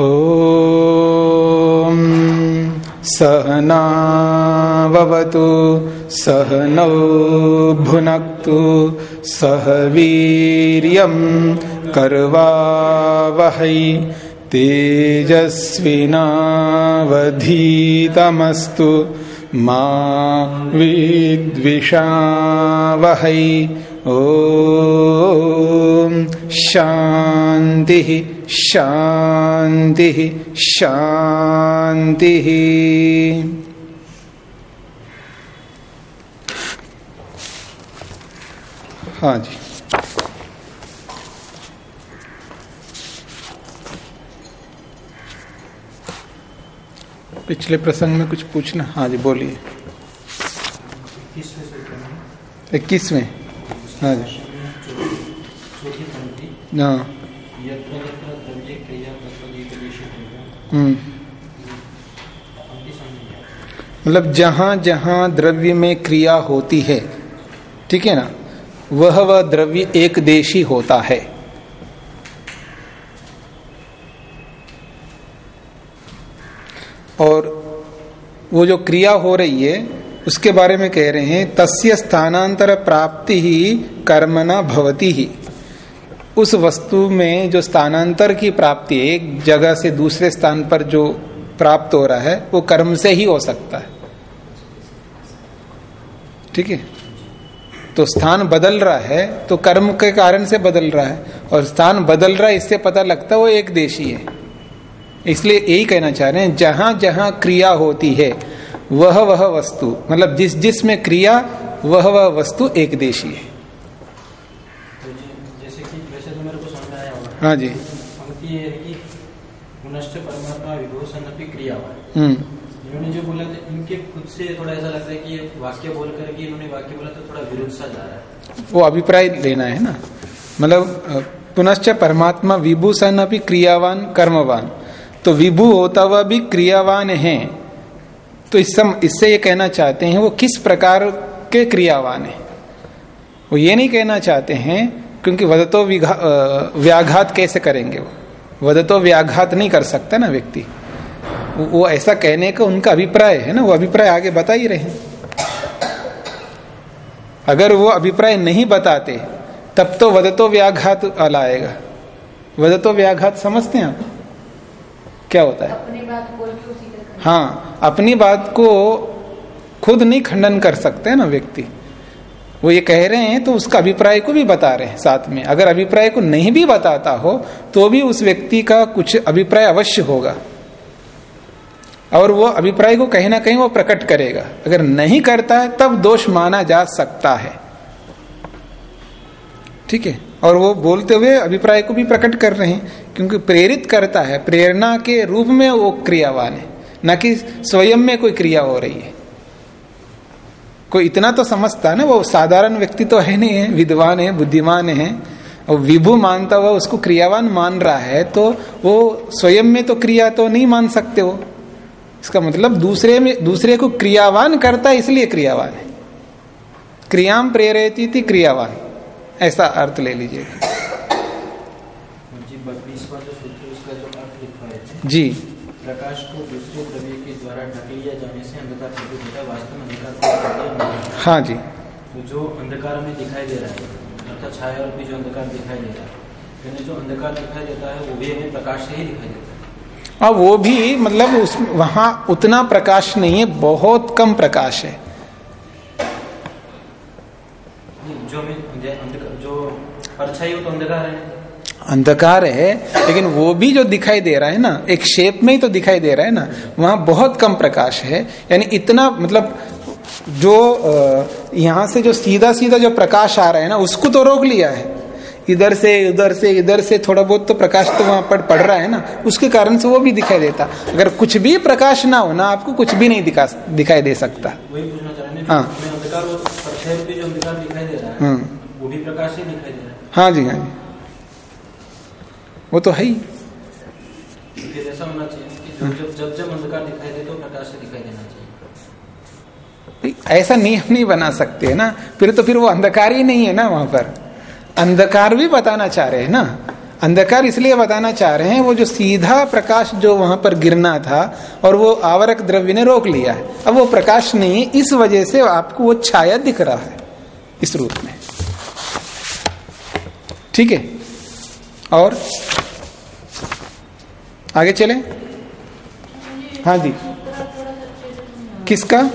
ॐ सहनावतु सहनौ भुनक्तु सह वीर्यं कर्वावहै तेजस्विनावधीतमस्तु मा विद्विषावहै। ॐ शान्तिः। शान्तिः शांति। हाँ जी। पिछले प्रसंग में कुछ पूछना? हाँ जी बोलिए। इक्कीसवें। हाँ जी। हाँ। मतलब जहाँ जहाँ द्रव्य में क्रिया होती है, ठीक है ना? वह वह द्रव्य एक देशी होता है। और वो जो क्रिया हो रही है, उसके बारे में कह रहे हैं, तस्य स्थानांतर प्राप्ति ही कर्मना भवती ही। उस वस्तु में जो स्थानांतर की प्राप्ति, एक जगह से दूसरे स्थान पर जो प्राप्त हो रहा है, वो कर्म से ही हो सकता है। ठीक है? तो स्थान बदल रहा है तो कर्म के कारण से बदल रहा है, और स्थान बदल रहा है, इससे पता लगता है वो एक देशी है। इसलिए यही कहना चाह रहे हैं, जहाँ जहाँ क्रिया होती है, वह वह वस्तु मतलब जिस जिस में क्रिया, वह वह वस्तु एक देशी है तो जी- जैसे कि वैसे तो मेरे को समझ में आया होगा हाँ जी। पंक्ति है कि पुनश्च परमात्मा विभूषण अपनी क्रिया हम्म। इन्होंने जो बोला था इनके खुद से थोड़ा ऐसा लगता है कि ये वाक्य बोल करके इन्होंने वाक्य बोला तो थोड़ा विरुद्ध सा जा रहा है। वो अभिप्राय लेना है ना? मतलब पुनश्च परमात्मा विभूषण अभी क्रियावान कर्मवान। तो विभू होता हुआ भी क्रियावान है। तो इस सम, इससे ये कहना चाहते हैं वो किस प्रकार के क्रियावान है? वो ये नहीं कहना चाहते हैं क्योंकि वदतो व्याघात कैसे करेंगे वो? वदतो व्याघात नहीं कर सकता ना व्यक्ति। वो, ऐसा कहने का उनका अभिप्राय है ना वो अभिप्राय आगे बता ही रहे अगर वो अभिप्राय नहीं बताते तब तो वदतो व्याघात वाला आएगा वदतो व्याघात समझते हैं आप? क्या होता है? अपनी बात बोल के उसी हाँ अपनी बात को खुद नहीं खंडन कर सकते ना व्यक्ति। वो ये कह रहे हैं तो उसका अभिप्राय को भी बता रहे हैं साथ में। अगर अभिप्राय को नहीं भी बताता हो तो भी उस व्यक्ति का कुछ अभिप्राय अवश्य होगा। और वो अभिप्राय को कहीं ना कहीं वो प्रकट करेगा। अगर नहीं करता है, तब दोष माना जा सकता है। ठीक है? और वो बोलते हुए अभिप्राय को भी प्रकट कर रहे हैं, क्योंकि प्रेरित करता है। प्रेरणा के रूप में वो क्रियावान है। न कि स्वयं में कोई क्रिया हो रही है। कोई इतना तो समझता है ना वो साधारण व्यक्ति तो है नहीं है विद्वान है बुद्धिमान है और विभु मानता हुआ उसको क्रियावान मान रहा है तो वो स्वयं में तो क्रिया तो नहीं मान सकते वो। इसका मतलब दूसरे में दूसरे को क्रियावान करता है इसलिए क्रियावान है। क्रियाम प्रेरती थी क्रियावान। ऐसा अर्थ ले थे जी। प्रकाश को दूसरे द्रव्य के द्वारा ढक लिया जाने से अंधकार प्रतीत होता है वास्तव में अंधकार को ढक लिया नहीं है। हाँ जी जो अंधकार में दिखाई दे रहा है छाया और भी जो अंधकार दिखाई दे रहा है यानी जो अंधकार दिखाई देता है वो भी हमें प्रकाश से ही दिखाई देता है। और वो भी मतलब उस वहाँ उतना प्रकाश नहीं है बहुत कम प्रकाश है। जो अंधकार जो परछाई हो तो अंधकार है। अंधकार है लेकिन वो भी जो दिखाई दे रहा है ना एक शेप में ही तो दिखाई दे रहा है ना वहाँ बहुत कम प्रकाश है। यानी इतना मतलब जो यहाँ से जो सीधा सीधा जो प्रकाश आ रहा है ना उसको तो रोक लिया है। इधर से उधर से इधर से थोड़ा बहुत तो प्रकाश तो वहाँ पर पड़ रहा है ना उसके कारण से वो भी दिखाई देता। अगर कुछ भी प्रकाश ना हो ना आपको कुछ भी नहीं दिखा दिखाई दे सकता। हैं हाँ। जो है हम्म। है जी हाँ जी। वो तो है ही। जब जब अंधकार दिखाई दे तो प्रकाश से दिखाई देना चाहिए। ऐसा नियम नहीं बना सकते, है ना? फिर तो फिर वो अंधकार ही नहीं है ना वहाँ पर? अंधकार भी बताना चाह रहे हैं ना? अंधकार इसलिए बताना चाह रहे हैं, वो जो सीधा प्रकाश जो वहाँ पर गिरना था और वो आवरक द्रव्य ने रोक लिया है। अब वो प्रकाश नहीं, इस वजह से आपको वो छाया दिख रहा है, इस रूप में। ठीक है? और? आगे चले? हाँ जी। किसका?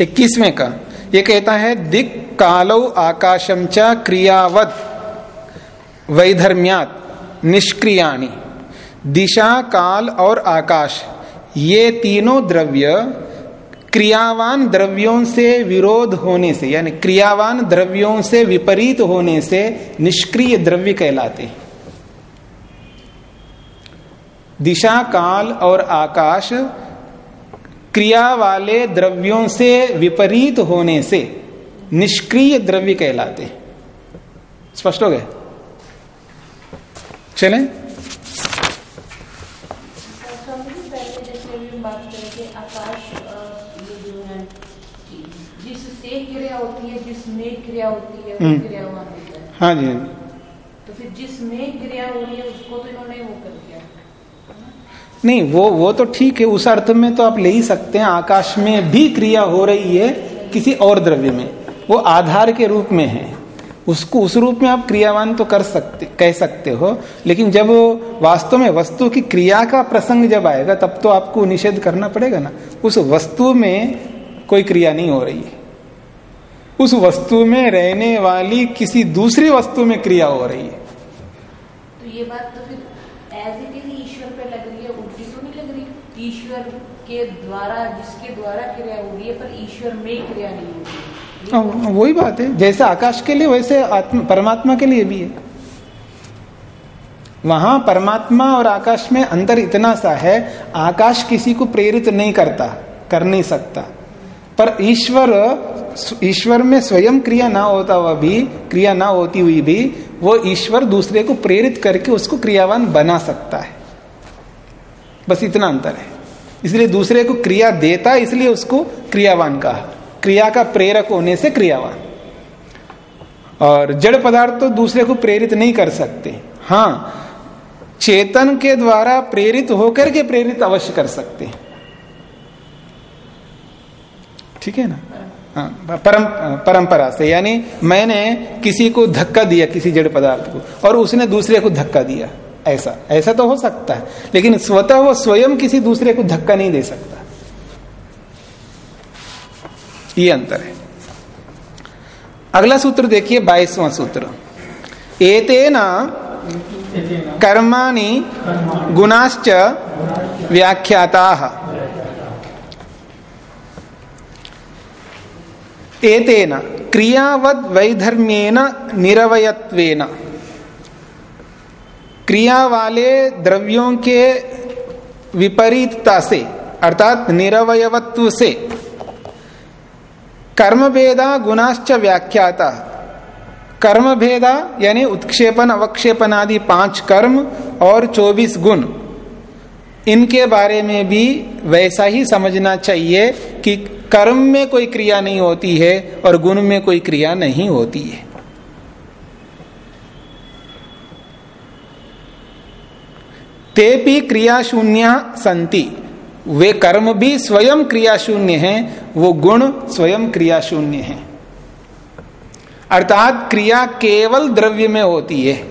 इक्कीसवें का। ये कहता है, दिक कालो आकाशम च क्रियावत वैधर्म्यात निष्क्रियाणी। दिशा, काल और आकाश, ये तीनों द्रव्य क्रियावान द्रव्यों से विरोध होने से, यानी क्रियावान द्रव्यों से विपरीत होने से निष्क्रिय द्रव्य कहलाते दिशा, काल और आकाश क्रिया वाले द्रव्यों से विपरीत होने से निष्क्रिय द्रव्य कहलाते स्पष्ट हो गए चलें। क्रिया होती है जिसमें क्रिया होती है हम्म। क्रिया हाँ जी हाँ जी। तो फिर जिसमें क्रिया हो रही है उसको तो इन्होंने वो कर दिया। नहीं, वो वो तो ठीक है, उस अर्थ में तो आप ले ही सकते हैं, आकाश में भी क्रिया हो रही है किसी और द्रव्य में। वो आधार के रूप में है। उसको, उस रूप में आप क्रियावान तो कर सकते, कह सकते हो, लेकिन जब वास्तव में वस्तु की क्रिया का प्रसंग जब आएगा, तब तो आपको निषेध करना पड़ेगा ना। उस वस्तु में कोई क्रिया नहीं हो रही उस वस्तु में रहने वाली किसी दूसरी वस्तु में क्रिया हो रही है। तो ये बात तो फिर एज इट इज़ ईश्वर पे लग रही है उल्टी तो नहीं लग रही ईश्वर के द्वारा जिसके द्वारा क्रिया हो रही है पर ईश्वर में क्रिया नहीं हो रही हाँ, वही बात है। जैसे आकाश के लिए वैसे आत्म परमात्मा के लिए भी है। वहाँ परमात्मा और आकाश में अंतर इतना सा है आकाश किसी को प्रेरित नहीं करता कर नहीं सकता। पर ईश्वर ईश्वर में स्वयं क्रिया ना होता हुआ भी क्रिया ना होती हुई भी वो ईश्वर दूसरे को प्रेरित करके उसको क्रियावान बना सकता है। बस इतना अंतर है। इसलिए दूसरे को क्रिया देता इसलिए उसको क्रियावान कहा। क्रिया का प्रेरक होने से क्रियावान। और जड़ पदार्थ तो दूसरे को प्रेरित नहीं कर सकते। हाँ चेतन के द्वारा प्रेरित होकर के प्रेरित अवश्य कर सकते ठीक है ना? हाँ, परम परंपरा से यानी मैंने किसी को धक्का दिया किसी जड़ पदार्थ को और उसने दूसरे को धक्का दिया। ऐसा ऐसा तो हो सकता है, लेकिन स्वतः वो स्वयं किसी दूसरे को धक्का नहीं दे सकता। ये अंतर है। अगला सूत्र देखिए, बाईसवां सूत्र। एतेना कर्माणि गुणाश्च व्याख्याता। एतेन क्रियावद वैधर्म्येन निरवयत्वेन। क्रिया वाले द्रव्यों के विपरीतता से, अर्थात निरवयत्व से कर्म भेदा गुणाश्च व्याख्याता। कर्म भेदा यानी उत्क्षेपण अवक्षेपण आदि पाँच कर्म और चौबीस गुण। इनके बारे में भी वैसा ही समझना चाहिए कि कर्म में कोई क्रिया नहीं होती है और गुण में कोई क्रिया नहीं होती है। ते भी क्रिया शून्य संति वे कर्म भी स्वयं क्रिया शून्य है, वो गुण स्वयं क्रिया शून्य है। अर्थात क्रिया केवल द्रव्य में होती है।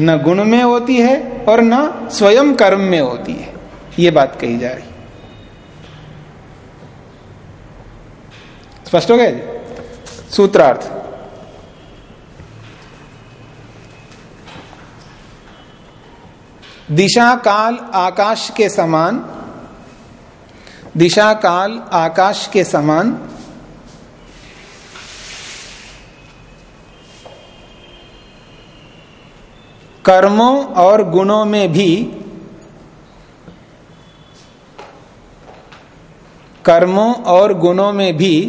न गुण में होती है और न स्वयं कर्म में होती है। ये बात कही जा रही। स्पष्ट हो गए सूत्रार्थ। दिशा काल आकाश के समान दिशा काल आकाश के समान, कर्मों और गुणों में भी, कर्मों और गुणों में भी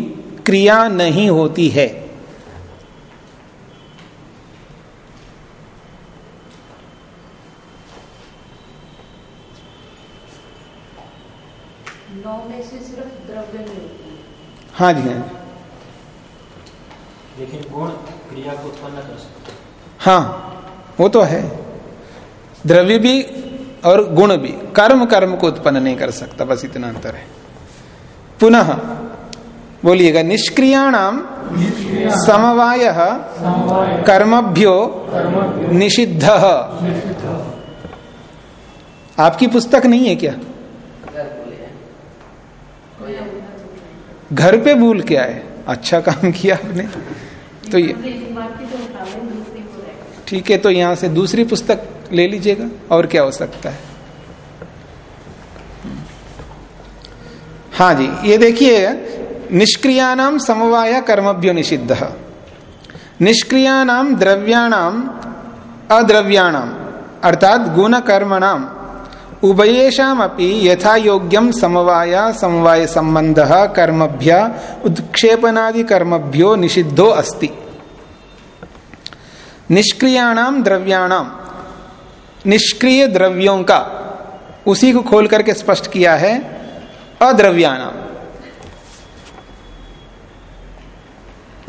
क्रिया नहीं होती है। में से सिर्फ़ द्रव्य में होती हाँ। जी हाँ लेकिन गुण क्रिया को उत्पन्न कर सकते हाँ। वो तो है। द्रव्य भी और गुण भी कर्म कर्म को उत्पन्न नहीं कर सकता बस इतना अंतर है। पुनः बोलिएगा निष्क्रियाणाम समवाय कर्मभ्यो निषिद्ध। आपकी पुस्तक नहीं है क्या? घर पे भूल के आए अच्छा काम किया आपने। तो ये ठीक है तो यहाँ से दूसरी पुस्तक ले लीजिएगा, और क्या हो सकता है? हाँ जी, ये देखिए निष्क्रियाणाम समवाय कर्मभ्यो निषिद्ध। निष्क्रियाणाम द्रव्याणाम अद्रव्याणाम अर्थात गुण कर्मणाम उभयेषाम यथा योग्यम समवाय समवाय संबंध कर्मभ्य उत्क्षेपनादि कर्मभ्यो निषिद्धो अस्ति। निष्क्रियाणाम द्रव्याणाम निष्क्रिय द्रव्यों का उसी को खोल करके स्पष्ट किया है अद्रव्याणाम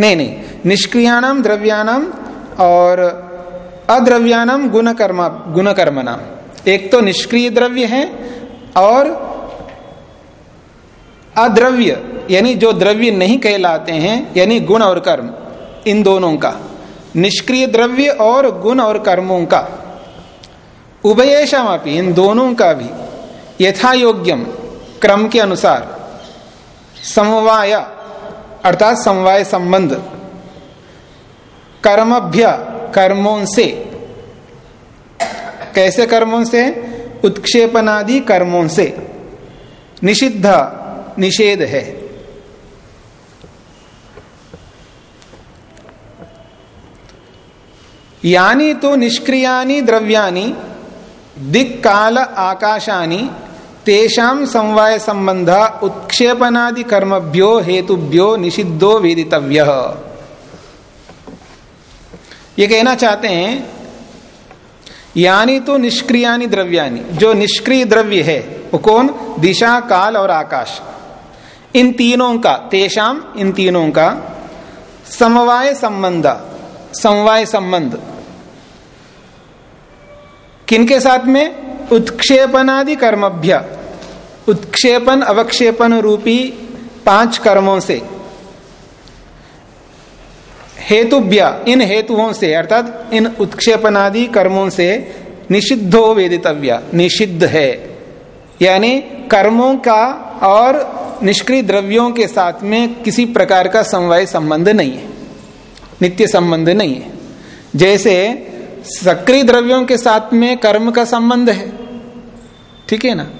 नहीं नहीं निष्क्रियाणाम द्रव्याणाम और अद्रव्याणाम गुण कर्म नाम एक तो निष्क्रिय द्रव्य है और अद्रव्य, यानी जो द्रव्य नहीं कहलाते हैं, यानी गुण और कर्म, इन दोनों का। निष्क्रिय द्रव्य और गुण और कर्मों का। उभयेशमापी इन दोनों का भी यथा योग्यम क्रम के अनुसार, समवाय, अर्थात समवाय संबंध, कर्मभ्य, कर्मों से कैसे कर्मों से? उत्क्षेपनादि कर्मों से। निषिद्ध, निषेध है। यानी तो निष्क्रियानि द्रव्यानि दिक् काल आकाशानि तेषाम समवाय संबंध, उत्क्षेपनादि कर्मभ्यो, हेतुभ्यो, निषिद्धो, वेदितव्य। ये कहना चाहते हैं यानी तो निष्क्रियानि द्रव्यानी जो निष्क्रिय द्रव्य है, वो कौन? दिशा, काल और आकाश। इन तीनों का तेषाम इन तीनों का समवाय संबंध समवाय संबंध। किनके साथ में? उत्क्षेपनादि कर्मभ्य। उत्क्षेपन, अवक्षेपन रूपी पाँच कर्मों से। हेतुभ्य, इन हेतुओं से, अर्थात इन उत्क्षेपनादि कर्मों से निषिद्धो वेदितव्य, निषिद्ध है। यानी कर्मों का और निष्क्रिय द्रव्यों के साथ में किसी प्रकार का समवाय संबंध नहीं है। नित्य संबंध नहीं है। जैसे सक्रिय द्रव्यों के साथ में कर्म का संबंध है। ठीक है ना?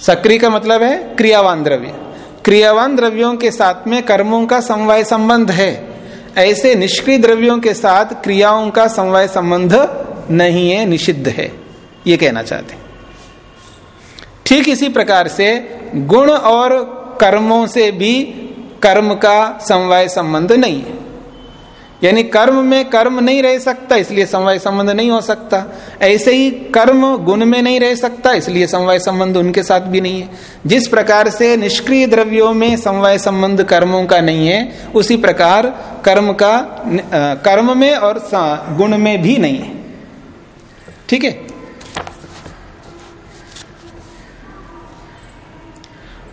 सक्रिय का मतलब है क्रियावान द्रव्य। क्रियावान द्रव्यों के साथ में कर्मों का समवाय संबंध है। ऐसे निष्क्रिय द्रव्यों के साथ क्रियाओं का समवाय संबंध नहीं है, निषिद्ध है। ये कहना चाहते ठीक इसी प्रकार से गुण और कर्मों से भी कर्म का समवाय संबंध नहीं है। यानी कर्म में कर्म नहीं रह सकता, इसलिए समवाय संबंध नहीं हो सकता। ऐसे ही कर्म गुण में नहीं रह सकता, इसलिए समवाय संबंध उनके साथ भी नहीं है। जिस प्रकार से निष्क्रिय द्रव्यों में समवाय संबंध कर्मों का नहीं है, उसी प्रकार कर्म का कर्म में और गुण में भी नहीं है। ठीक है?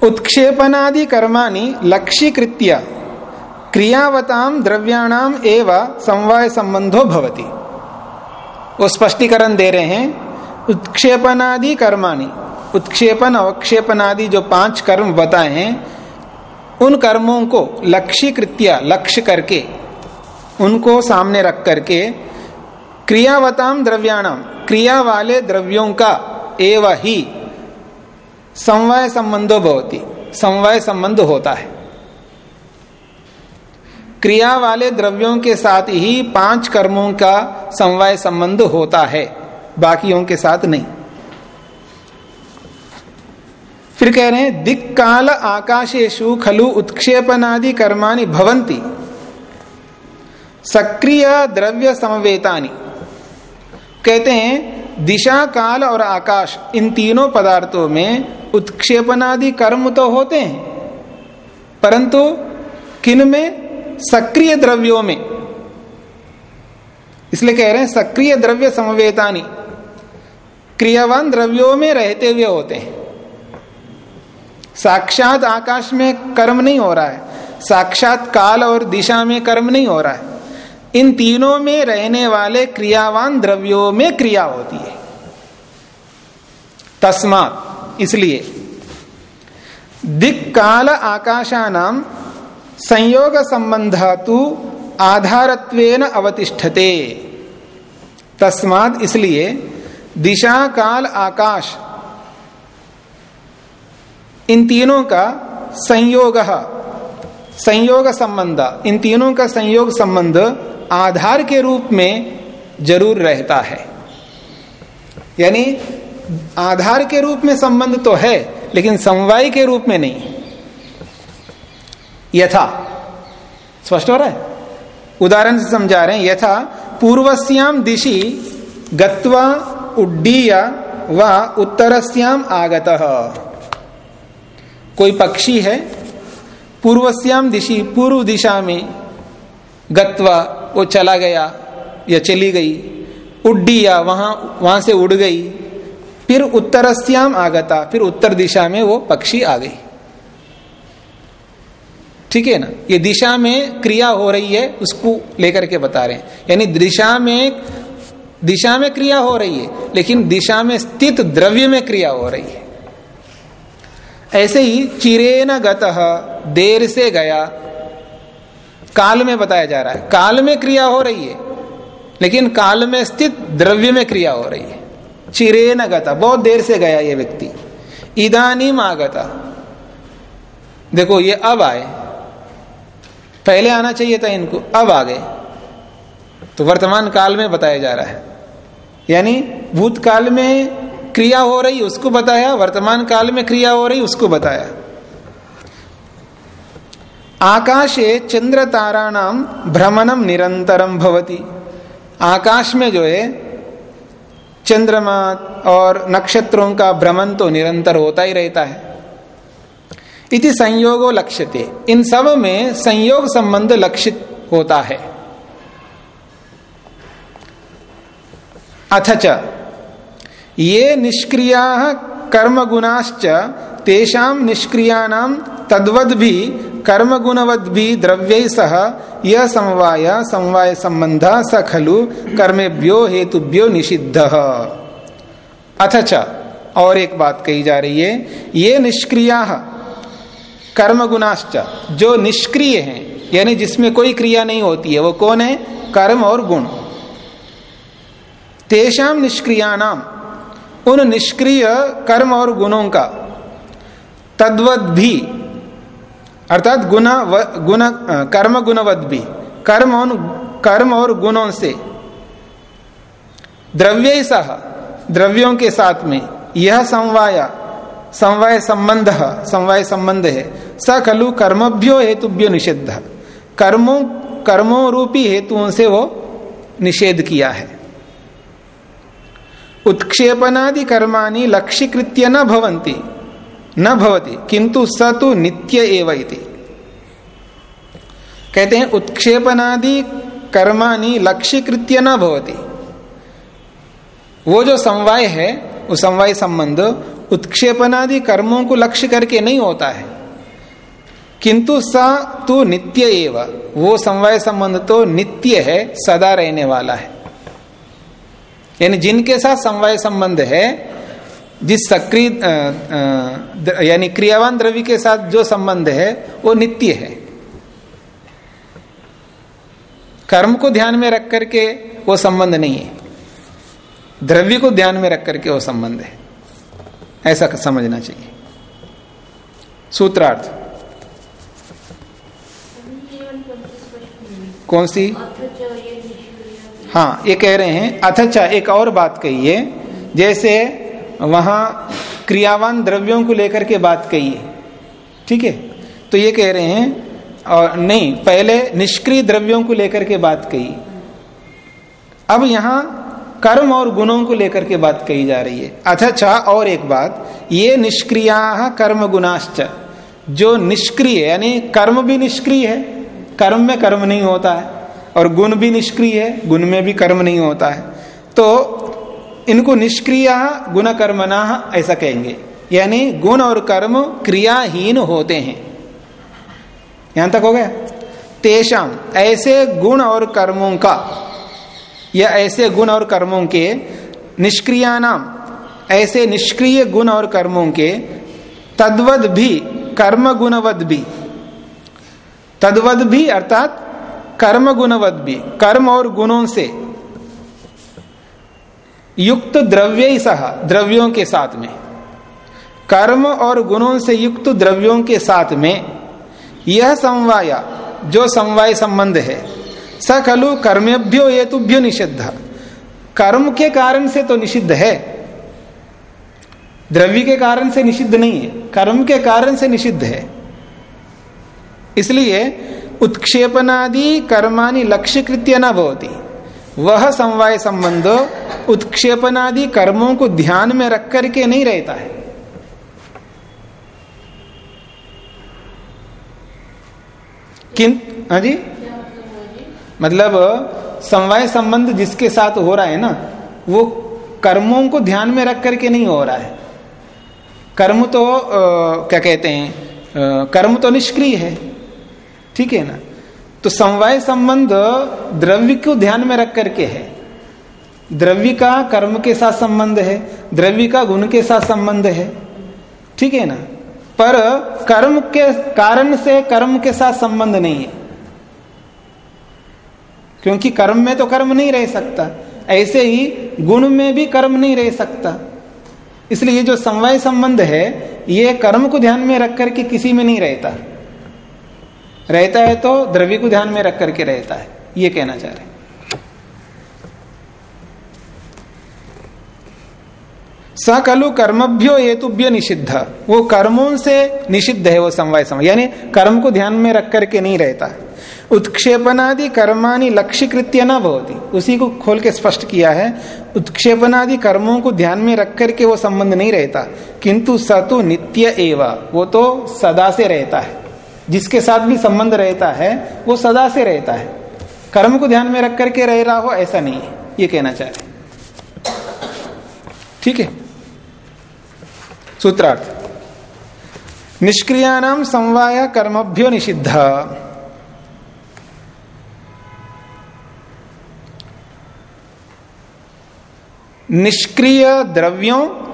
उत्क्षेपनादि कर्माणि लक्ष्यकृत्य क्रियावताम द्रव्याणाम एवं समवाय संबंधो भवती। वो स्पष्टीकरण दे रहे हैं, उत्क्षेपनादि कर्माणि, उत्क्षेपन, अवक्षेपनादि जो पाँच कर्म बताए हैं, उन कर्मों को लक्ष्य कृत्या लक्ष्य करके, उनको सामने रख करके क्रियावताम द्रव्याणाम क्रिया वाले द्रव्यों का एवं ही समवाय संबंधो भवती समवाय संबंध होता है। क्रिया वाले द्रव्यों के साथ ही पाँच कर्मों का समवाय संबंध होता है, बाकियों के साथ नहीं। फिर कह रहे हैं दिक काल आकाशेशु खलु उत्क्षेपनादि कर्माणि भवंती सक्रिय द्रव्य समवेतानी। कहते हैं, दिशा, काल और आकाश, इन तीनों पदार्थों में उत्क्षेपनादि कर्म तो होते हैं, परंतु किन में सक्रिय द्रव्यों में। इसलिए कह रहे हैं, सक्रिय द्रव्य समवेतानी, क्रियावान द्रव्यों में रहते हुए होते हैं। साक्षात आकाश में कर्म नहीं हो रहा है। साक्षात काल और दिशा में कर्म नहीं हो रहा है। इन तीनों में रहने वाले क्रियावान द्रव्यों में क्रिया होती है। तस्मात, इसलिए दिक काल आकाशा नाम संयोग संबंध तो आधारत्वेन अवतिष्ठते। तस्मात इसलिए दिशा काल आकाश, इन तीनों का संयोग संयोग संबंध इन तीनों का संयोग संबंध आधार के रूप में ज़रूर रहता है। यानी आधार के रूप में संबंध तो है, लेकिन समवाय के रूप में नहीं। यथा स्पष्ट हो रहा है? उदाहरण से समझा रहे हैं यथा पूर्वस्याम दिशि गत्वा उड्डीय व उत्तरस्याम आगत। कोई पक्षी है? पूर्वस्याम दिशि, पूर्व दिशा में गत्वा वो चला गया या चली गई, उड्डिया वहाँ वहाँ से उड़ गई, फिर उत्तरस्याम आगता, फिर उत्तर दिशा में वो पक्षी आ गई। ठीक है ना? ये दिशा में क्रिया हो रही है, उसको लेकर के बता रहे हैं। यानी दिशा में दिशा में क्रिया हो रही है, लेकिन दिशा में स्थित द्रव्य में क्रिया हो रही है। ऐसे ही चिरेन गत, देर से गया। काल में बताया जा रहा है। काल में क्रिया हो रही है, लेकिन काल में स्थित द्रव्य में क्रिया हो रही है। चिरेन गता, बहुत देर से गया ये व्यक्ति। इदानीम आगता। देखो, ये अब आए। पहले आना चाहिए था इनको, अब आ गए। तो वर्तमान काल में बताया जा रहा है। यानी भूतकाल में क्रिया हो रही, उसको बताया, वर्तमान काल में क्रिया हो रही, उसको बताया। आकाशे चंद्र ताराणाम भ्रमणम निरंतरम भवती। आकाश में जो है, चंद्रमा और नक्षत्रों का भ्रमण तो निरंतर होता ही रहता है। इति संयोगो लक्ष्यते। इन सब में संयोग संबंध लक्षित होता है। अथच ये निष्क्रिया कर्म गुणाश्च तेषाम निष्क्रियाणाम तद्वद भी कर्म गुणवद भी द्रव्य सह यह समवाय समवाय संबंध स खलु, कर्मेभ्यो हेतुभ्यो निषिद्ध। अथच और एक बात कही जा रही है, ये निष्क्रिया कर्म गुणाश्च जो निष्क्रिय हैं, यानी जिसमें कोई क्रिया नहीं होती है, वो कौन है? कर्म और गुण। तेषाम निष्क्रियाणाम उन निष्क्रिय कर्म और गुणों का तद्वत भी अर्थात गुण गुण कर्म गुणवत भी कर्म और कर्म और गुणों से। द्रव्य सह, द्रव्यों के साथ में, यह समवाय समवाय संबंध समवाय संबंध है। स खलु कर्मभ्यो हेतुभ्यो निषिद्ध। कर्मों कर्मों रूपी हेतुओं से वो निषेध किया है। उत्क्षेपनादि कर्माणी लक्ष्यकृत्य न भवंती न भवती, किंतु स तो नित्य एव कहते हैं, उत्क्षेपनादि कर्माणी लक्ष्यकृत्य न भवती। वो जो समवाय है, वो समवाय संबंध, उत्क्षेपनादि कर्मों को लक्ष्य करके नहीं होता है। किंतु सा तो नित्य एव। वो समवाय संबंध तो नित्य है, सदा रहने वाला है। यानी जिनके साथ समवाय संबंध है, जिस सक्रिय यानी क्रियावान द्रव्य के साथ जो संबंध है, वो नित्य है। कर्म को ध्यान में रख करके वो संबंध नहीं है। द्रव्य को ध्यान में रख करके वो संबंध है। ऐसा समझना चाहिए। सूत्रार्थ। कौन सी? हाँ ये कह रहे हैं, अथचा, एक और बात कही है जैसे वहाँ क्रियावान द्रव्यों को लेकर के बात कही है ठीक है? तो ये कह रहे हैं, और नहीं, पहले निष्क्रिय द्रव्यों को लेकर के बात कही अब यहाँ कर्म और गुणों को लेकर के बात कही जा रही है। अथचा, और एक बात, ये निष्क्रिया कर्म गुणाश्च, जो निष्क्रिय, यानी कर्म भी निष्क्रिय है कर्म में कर्म नहीं होता है और गुण भी निष्क्रिय है, गुण में भी कर्म नहीं होता है। तो इनको निष्क्रिय गुण कर्मना ऐसा कहेंगे। यानी गुण और कर्म क्रियाहीन होते हैं। यहाँ तक हो गया? तेषाम ऐसे गुण और कर्मों का, या ऐसे गुण और कर्मों के निष्क्रियानाम ऐसे निष्क्रिय गुण और कर्मों के तद्वद भी कर्म गुणवद भी तद्वद भी अर्थात कर्म गुणवद भी, कर्म और गुणों से युक्त द्रव्य ही सह, द्रव्यों के साथ में। कर्म और गुणों से युक्त द्रव्यों के साथ में यह समवाया, जो समवाय संबंध है, स खलु कर्मेभ्यो हेतुभ्यो निषिद्ध। कर्म के कारण से तो निषिद्ध है, द्रव्य के कारण से निषिद्ध नहीं है, कर्म के कारण से निषिद्ध है। इसलिए उत्क्षेपनादि कर्मानि लक्ष्य कृत्य न भवती। वह समवाय संबंध उत्क्षेपनादि कर्मों को ध्यान में रख करके नहीं रहता है। किन? हाँ जी? मतलब समवाय संबंध जिसके साथ हो रहा है ना वो कर्मों को ध्यान में रख करके नहीं हो रहा है। कर्म तो आ, क्या कहते हैं आ, कर्म तो निष्क्रिय है। ठीक है ना? तो समवाय संबंध द्रव्य को ध्यान में रख करके है। द्रव्य का कर्म के साथ संबंध है, द्रव्य का गुण के साथ संबंध है। ठीक है ना? पर कर्म के कारण से कर्म के साथ संबंध नहीं है। क्योंकि कर्म में तो कर्म नहीं रह सकता। ऐसे ही गुण में भी कर्म नहीं रह सकता। इसलिए जो समवाय संबंध है, ये कर्म को ध्यान में रख करके किसी में नहीं रहता। रहता है तो द्रव्य को ध्यान में रख करके रहता है। ये कहना चाह रहे सकलु कर्मभ्यो हेतुभ्य निषिद्ध। वो कर्मों से निषिद्ध है वो समवाय समय यानी कर्म को ध्यान में रख करके नहीं रहता। उत्क्षेपनादि कर्मानि लक्ष्य कृत्य न भवती। उसी को खोल के स्पष्ट किया है। उत्क्षेपनादि कर्मों को ध्यान में रख करके वो संबंध नहीं रहता। किंतु सतु नित्य एवं। वो तो सदा से रहता है। जिसके साथ भी संबंध रहता है, वो सदा से रहता है। कर्म को ध्यान में रख करके रह रहा हो, ऐसा नहीं है। ये कहना चाह रहे ठीक है? सूत्रार्थ। निष्क्रियाणाम समवाय कर्मभ्यो निषिद्ध। निष्क्रिय द्रव्यों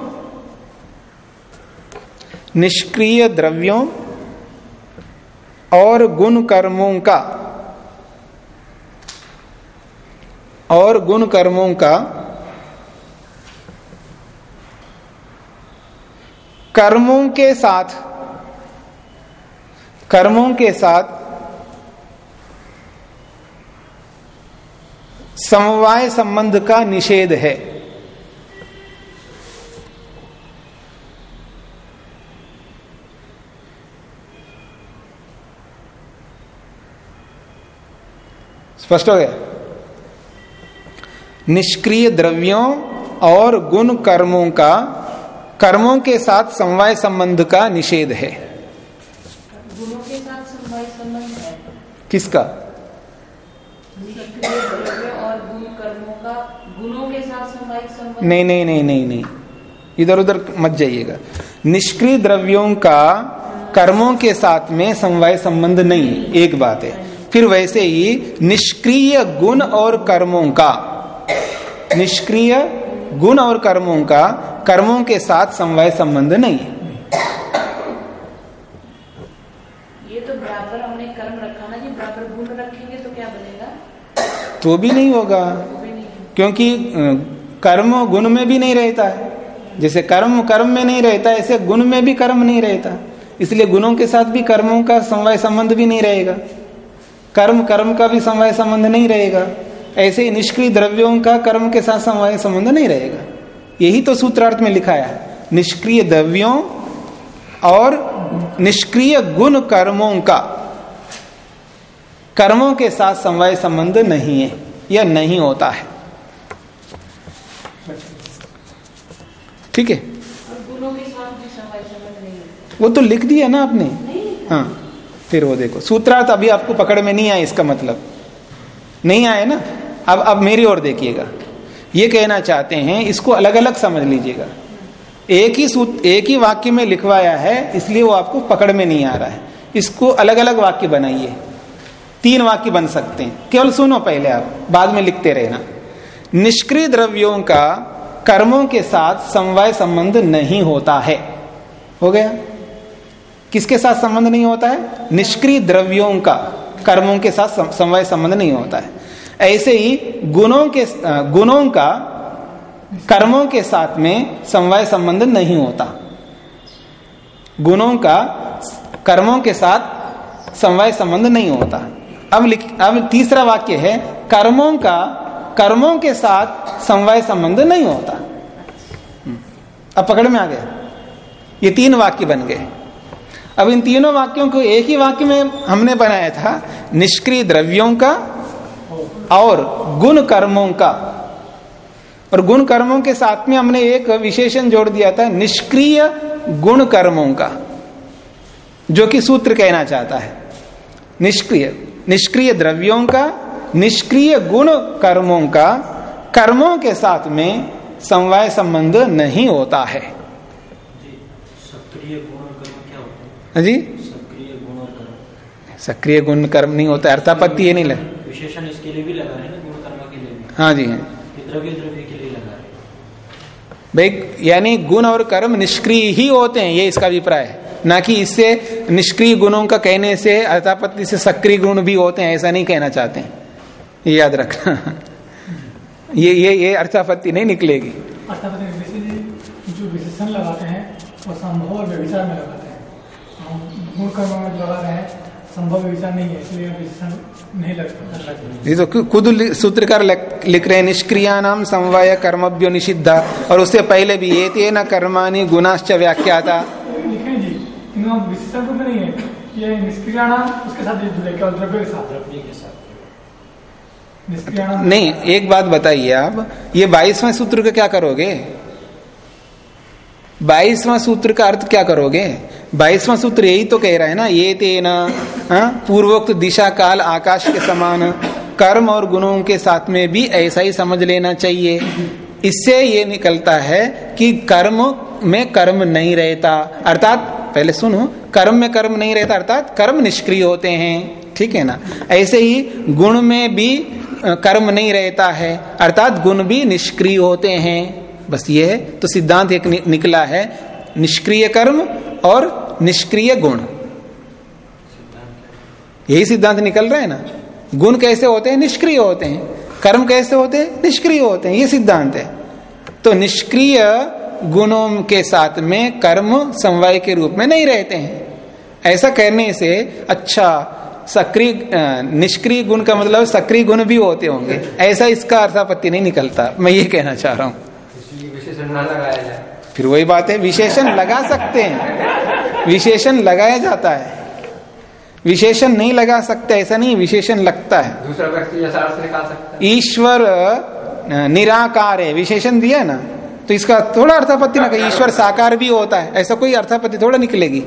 निष्क्रिय द्रव्यों और गुण कर्मों का, और गुण कर्मों का कर्मों के साथ, कर्मों के साथ समवाय संबंध का निषेध है। स्पष्ट हो गया। निष्क्रिय द्रव्यों और गुण कर्मों का कर्मों के साथ समवाय संबंध का निषेध है। गुणों के साथ समवाय संबंध है। किसका? और गुण कर्मों का गुणों के साथ समवाय संबंध नहीं नहीं नहीं नहीं नहीं। इधर उधर मत जाइएगा। निष्क्रिय द्रव्यों का कर्मों के साथ में समवाय संबंध नहीं एक बात है। फिर वैसे ही निष्क्रिय गुण और कर्मों का निष्क्रिय गुण और कर्मों का कर्मों के साथ समवाय संबंध नहीं है। ये तो बराबर हमने कर्म रखा ना जी बराबर गुण रखेंगे तो क्या बनेगा? तो भी नहीं होगा भी नहीं क्योंकि कर्म गुण में भी नहीं रहता है। जैसे कर्म कर्म में नहीं रहता ऐसे गुण में भी कर्म नहीं रहता। इसलिए गुणों के साथ भी कर्मों का समवाय संबंध भी नहीं रहेगा। कर्म कर्म का भी समवाय संबंध नहीं रहेगा। ऐसे ही निष्क्रिय द्रव्यों का कर्म के साथ समवाय संबंध नहीं रहेगा। यही तो सूत्रार्थ में लिखा है। निष्क्रिय द्रव्यों और निष्क्रिय गुण कर्मों का कर्मों के साथ समवाय संबंध नहीं है या नहीं होता है। ठीक है? है वो तो लिख दिया ना आपने? हाँ। फिर वो देखो। सूत्रार्थ अभी आपको पकड़ में नहीं आया, इसका मतलब। नहीं आए ना? अब अब मेरी ओर देखिएगा। ये कहना चाहते हैं, इसको अलग अलग समझ लीजिएगा। एक ही सूत्र एक ही वाक्य में लिखवाया है, इसलिए वो आपको पकड़ में नहीं आ रहा है। इसको अलग अलग वाक्य बनाइए। तीन वाक्य बन सकते हैं। केवल सुनो पहले आप, बाद में लिखते रहना। निष्क्रिय द्रव्यों का कर्मों के साथ समवाय संबंध नहीं होता है। हो गया? किसके साथ संबंध नहीं होता है? निष्क्रिय द्रव्यों का, कर्मों के साथ समवाय संबंध नहीं होता है। ऐसे ही गुणों के गुणों का कर्मों के साथ में समवाय संबंध नहीं होता। गुणों का कर्मों के साथ समवाय संबंध नहीं होता। अब लिख, अब तीसरा वाक्य है, कर्मों का, कर्मों के साथ समवाय संबंध नहीं होता। हम्म। अब पकड़ में आ गया। ये तीन वाक्य बन गए। अब इन तीनों वाक्यों को एक ही वाक्य में हमने बनाया था, निष्क्रिय द्रव्यों का और गुण कर्मों का। और गुण कर्मों के साथ में हमने एक विशेषण जोड़ दिया था, निष्क्रिय गुण कर्मों का, जो कि सूत्र कहना चाहता है। निष्क्रिय निष्क्रिय द्रव्यों का, निष्क्रिय गुण कर्मों का, कर्मों के साथ में समवाय संबंध नहीं होता है सक्रिय गुण कर्म क्या होता है हाँ जी? सक्रिय गुण कर्म। सक्रिय गुण कर्म नहीं होता अर्थापत्ति ये नहीं लग विशेषण इसके लिए भी लगा रहे हैं गुण कर्म के लिए भी। हाँ जी हाँ। द्रव्य द्रव्य के लिए लगा रहे भाई यानी गुण और कर्म निष्क्रिय ही होते हैं ये इसका अभिप्राय है। ना कि इससे निष्क्रिय गुणों का कहने से अर्थापत्ति से सक्रिय गुण भी होते हैं ऐसा नहीं कहना चाहते हैं। ये याद रखना। ये ये ये अर्थापत्ति नहीं निकलेगी। अर्थापत्ति जो विशेषण लगाते हैं वो संभव और व्यविचार में लगाते हैं। संभव नहीं है इसलिए विशेषण नहीं लगता ये तो खुद सूत्रकार लिख रहे हैं निष्क्रिया नाम समवाय कर्मभ्यो निषिद्धा और उससे पहले भी ये तेना कर्माणी गुणाश्च व्याख्याता। लिखे जी विशेषण रूप नहीं है ये निष्क्रियाणाम उसके साथ जुड़े केवल द्रव्य के साथ। द्रव्य के साथ। नहीं एक बात बताइए आप ये बाईसवें सूत्र का क्या करोगे? बाईसवां सूत्र का अर्थ क्या करोगे? बाईसवां सूत्र यही तो कह रहा है ना ये तेना हाँ, पूर्वोक्त दिशा काल आकाश के समान कर्म और गुणों के साथ में भी ऐसा ही समझ लेना चाहिए। इससे ये निकलता है कि कर्म में कर्म नहीं रहता। अर्थात पहले सुनो कर्म में कर्म नहीं रहता अर्थात कर्म निष्क्रिय होते हैं। ठीक है ना? ऐसे ही गुण में भी कर्म नहीं रहता है। अर्थात गुण भी निष्क्रिय होते हैं। बस ये है। तो सिद्धांत एक निकला है, निष्क्रिय कर्म और निष्क्रिय गुण। यही सिद्धांत निकल रहा है ना। गुण कैसे होते हैं? निष्क्रिय होते हैं। कर्म कैसे होते हैं? निष्क्रिय होते हैं। ये सिद्धांत है। तो निष्क्रिय गुणों के साथ में कर्म समवाय के रूप में नहीं रहते हैं। ऐसा करने से अच्छा सक्रिय निष्क्रिय गुण का मतलब सक्रिय गुण भी होते होंगे। ऐसा इसका अर्थापत्ति नहीं निकलता। मैं ये कहना चाह रहा हूँ। विशेषण ना लगाया जाए। फिर वही बात है विशेषण लगा सकते हैं। विशेषण लगाया जाता है। विशेषण नहीं लगा सकते ऐसा नहीं विशेषण लगता है। दूसरा व्यक्ति जैसा अर्थ निकाल सकता है। ईश्वर निराकार है विशेषण दिया है ना तो इसका थोड़ा अर्थापत्ति ना कही ईश्वर साकार भी होता है ऐसा कोई अर्थापत्ति थोड़ा निकलेगी।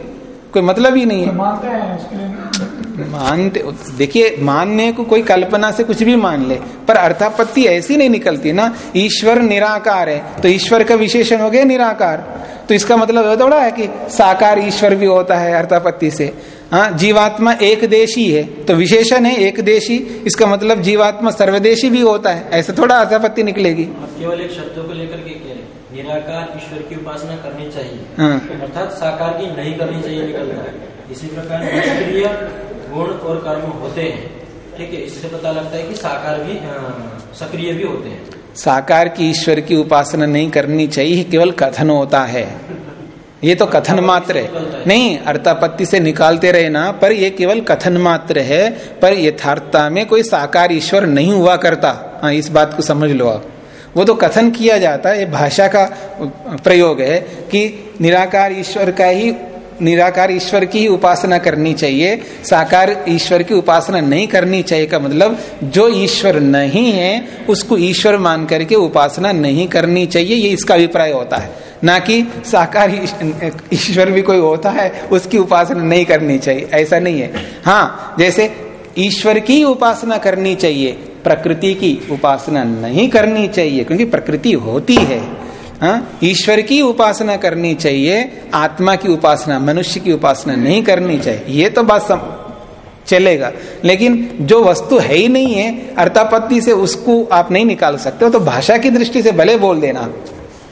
कोई मतलब ही नहीं तो है मानते हैं मानते देखिए मानने को कोई कल्पना से कुछ भी मान ले पर अर्थापत्ति ऐसी नहीं निकलती ना ईश्वर निराकार है तो ईश्वर का विशेषण हो गया निराकार। तो इसका मतलब यह थोड़ा है कि साकार ईश्वर भी होता है अर्थापत्ति से। हाँ जीवात्मा एक देशी है तो विशेषण है एक देशी इसका मतलब जीवात्मा सर्वदेशी भी होता है ऐसा थोड़ा अर्थापत्ति निकलेगी। केवल एक शब्दों को लेकर के कह रहे निराकार ईश्वर की उपासना करनी चाहिए। हाँ। अर्थात साकार की नहीं करनी चाहिए निकल रहा है इसी प्रकार निष्क्रिय गुण और कर्म होते हैं। ठीक है इससे पता लगता है कि साकार भी सक्रिय भी होते हैं। साकार की ईश्वर की उपासना नहीं करनी चाहिए केवल कथन होता है। ये तो कथन मात्र है। नहीं अर्थापत्ति से निकालते रहे ना पर ये केवल कथन मात्र है पर यथार्थता में कोई साकार ईश्वर नहीं हुआ करता। हाँ इस बात को समझ लो आप। वो तो कथन किया जाता है भाषा का प्रयोग है कि निराकार ईश्वर का ही निराकार ईश्वर की ही उपासना करनी चाहिए, साकार ईश्वर की उपासना नहीं करनी चाहिए का मतलब जो ईश्वर नहीं है, उसको ईश्वर मान करके उपासना नहीं करनी चाहिए, ये इसका अभिप्राय होता है ना कि साकार ईश्वर भी कोई होता है, उसकी उपासना नहीं करनी चाहिए, ऐसा नहीं है हाँ जैसे ईश्वर की उपासना करनी चाहिए, प्रकृति की उपासना नहीं करनी चाहिए, क्योंकि प्रकृति होती हाँ? ईश्वर की उपासना करनी चाहिए आत्मा की उपासना मनुष्य की उपासना नहीं करनी चाहिए। ये तो बात सम, चलेगा। लेकिन जो वस्तु है ही नहीं है अर्थापत्ति से उसको आप नहीं निकाल सकते हो तो भाषा की दृष्टि से भले बोल देना।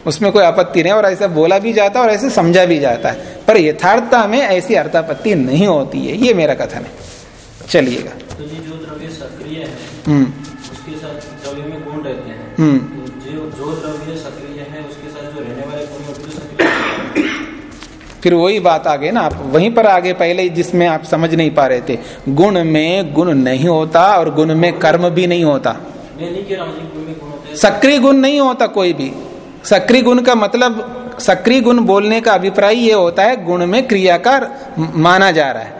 उसमें कोई आपत्ति नहीं और ऐसा बोला भी जाता है और ऐसे समझा भी जाता है। पर यथार्थता में ऐसी अर्थापत्ति नहीं होती है। ये मेरा कथन है। चलिएगा। तो जो द्रव्य सक्रिय है हम्म। उसके साथ द्रव्य में गुण रहते हैं। हम्म। तो जो द्रव्य सक्रिय है उसके साथ जो रहने वाले गुण होते हैं सक्रिय फिर वही बात आ गई ना आप वहीं पर आगे पहले जिसमें आप समझ नहीं पा रहे थे। गुण में गुण नहीं होता और गुण में कर्म भी नहीं होता। सक्रिय गुण नहीं होता कोई भी। सक्रिय गुण का मतलब सक्रिय गुण बोलने का अभिप्राय ये होता है गुण में क्रिया का माना जा रहा है।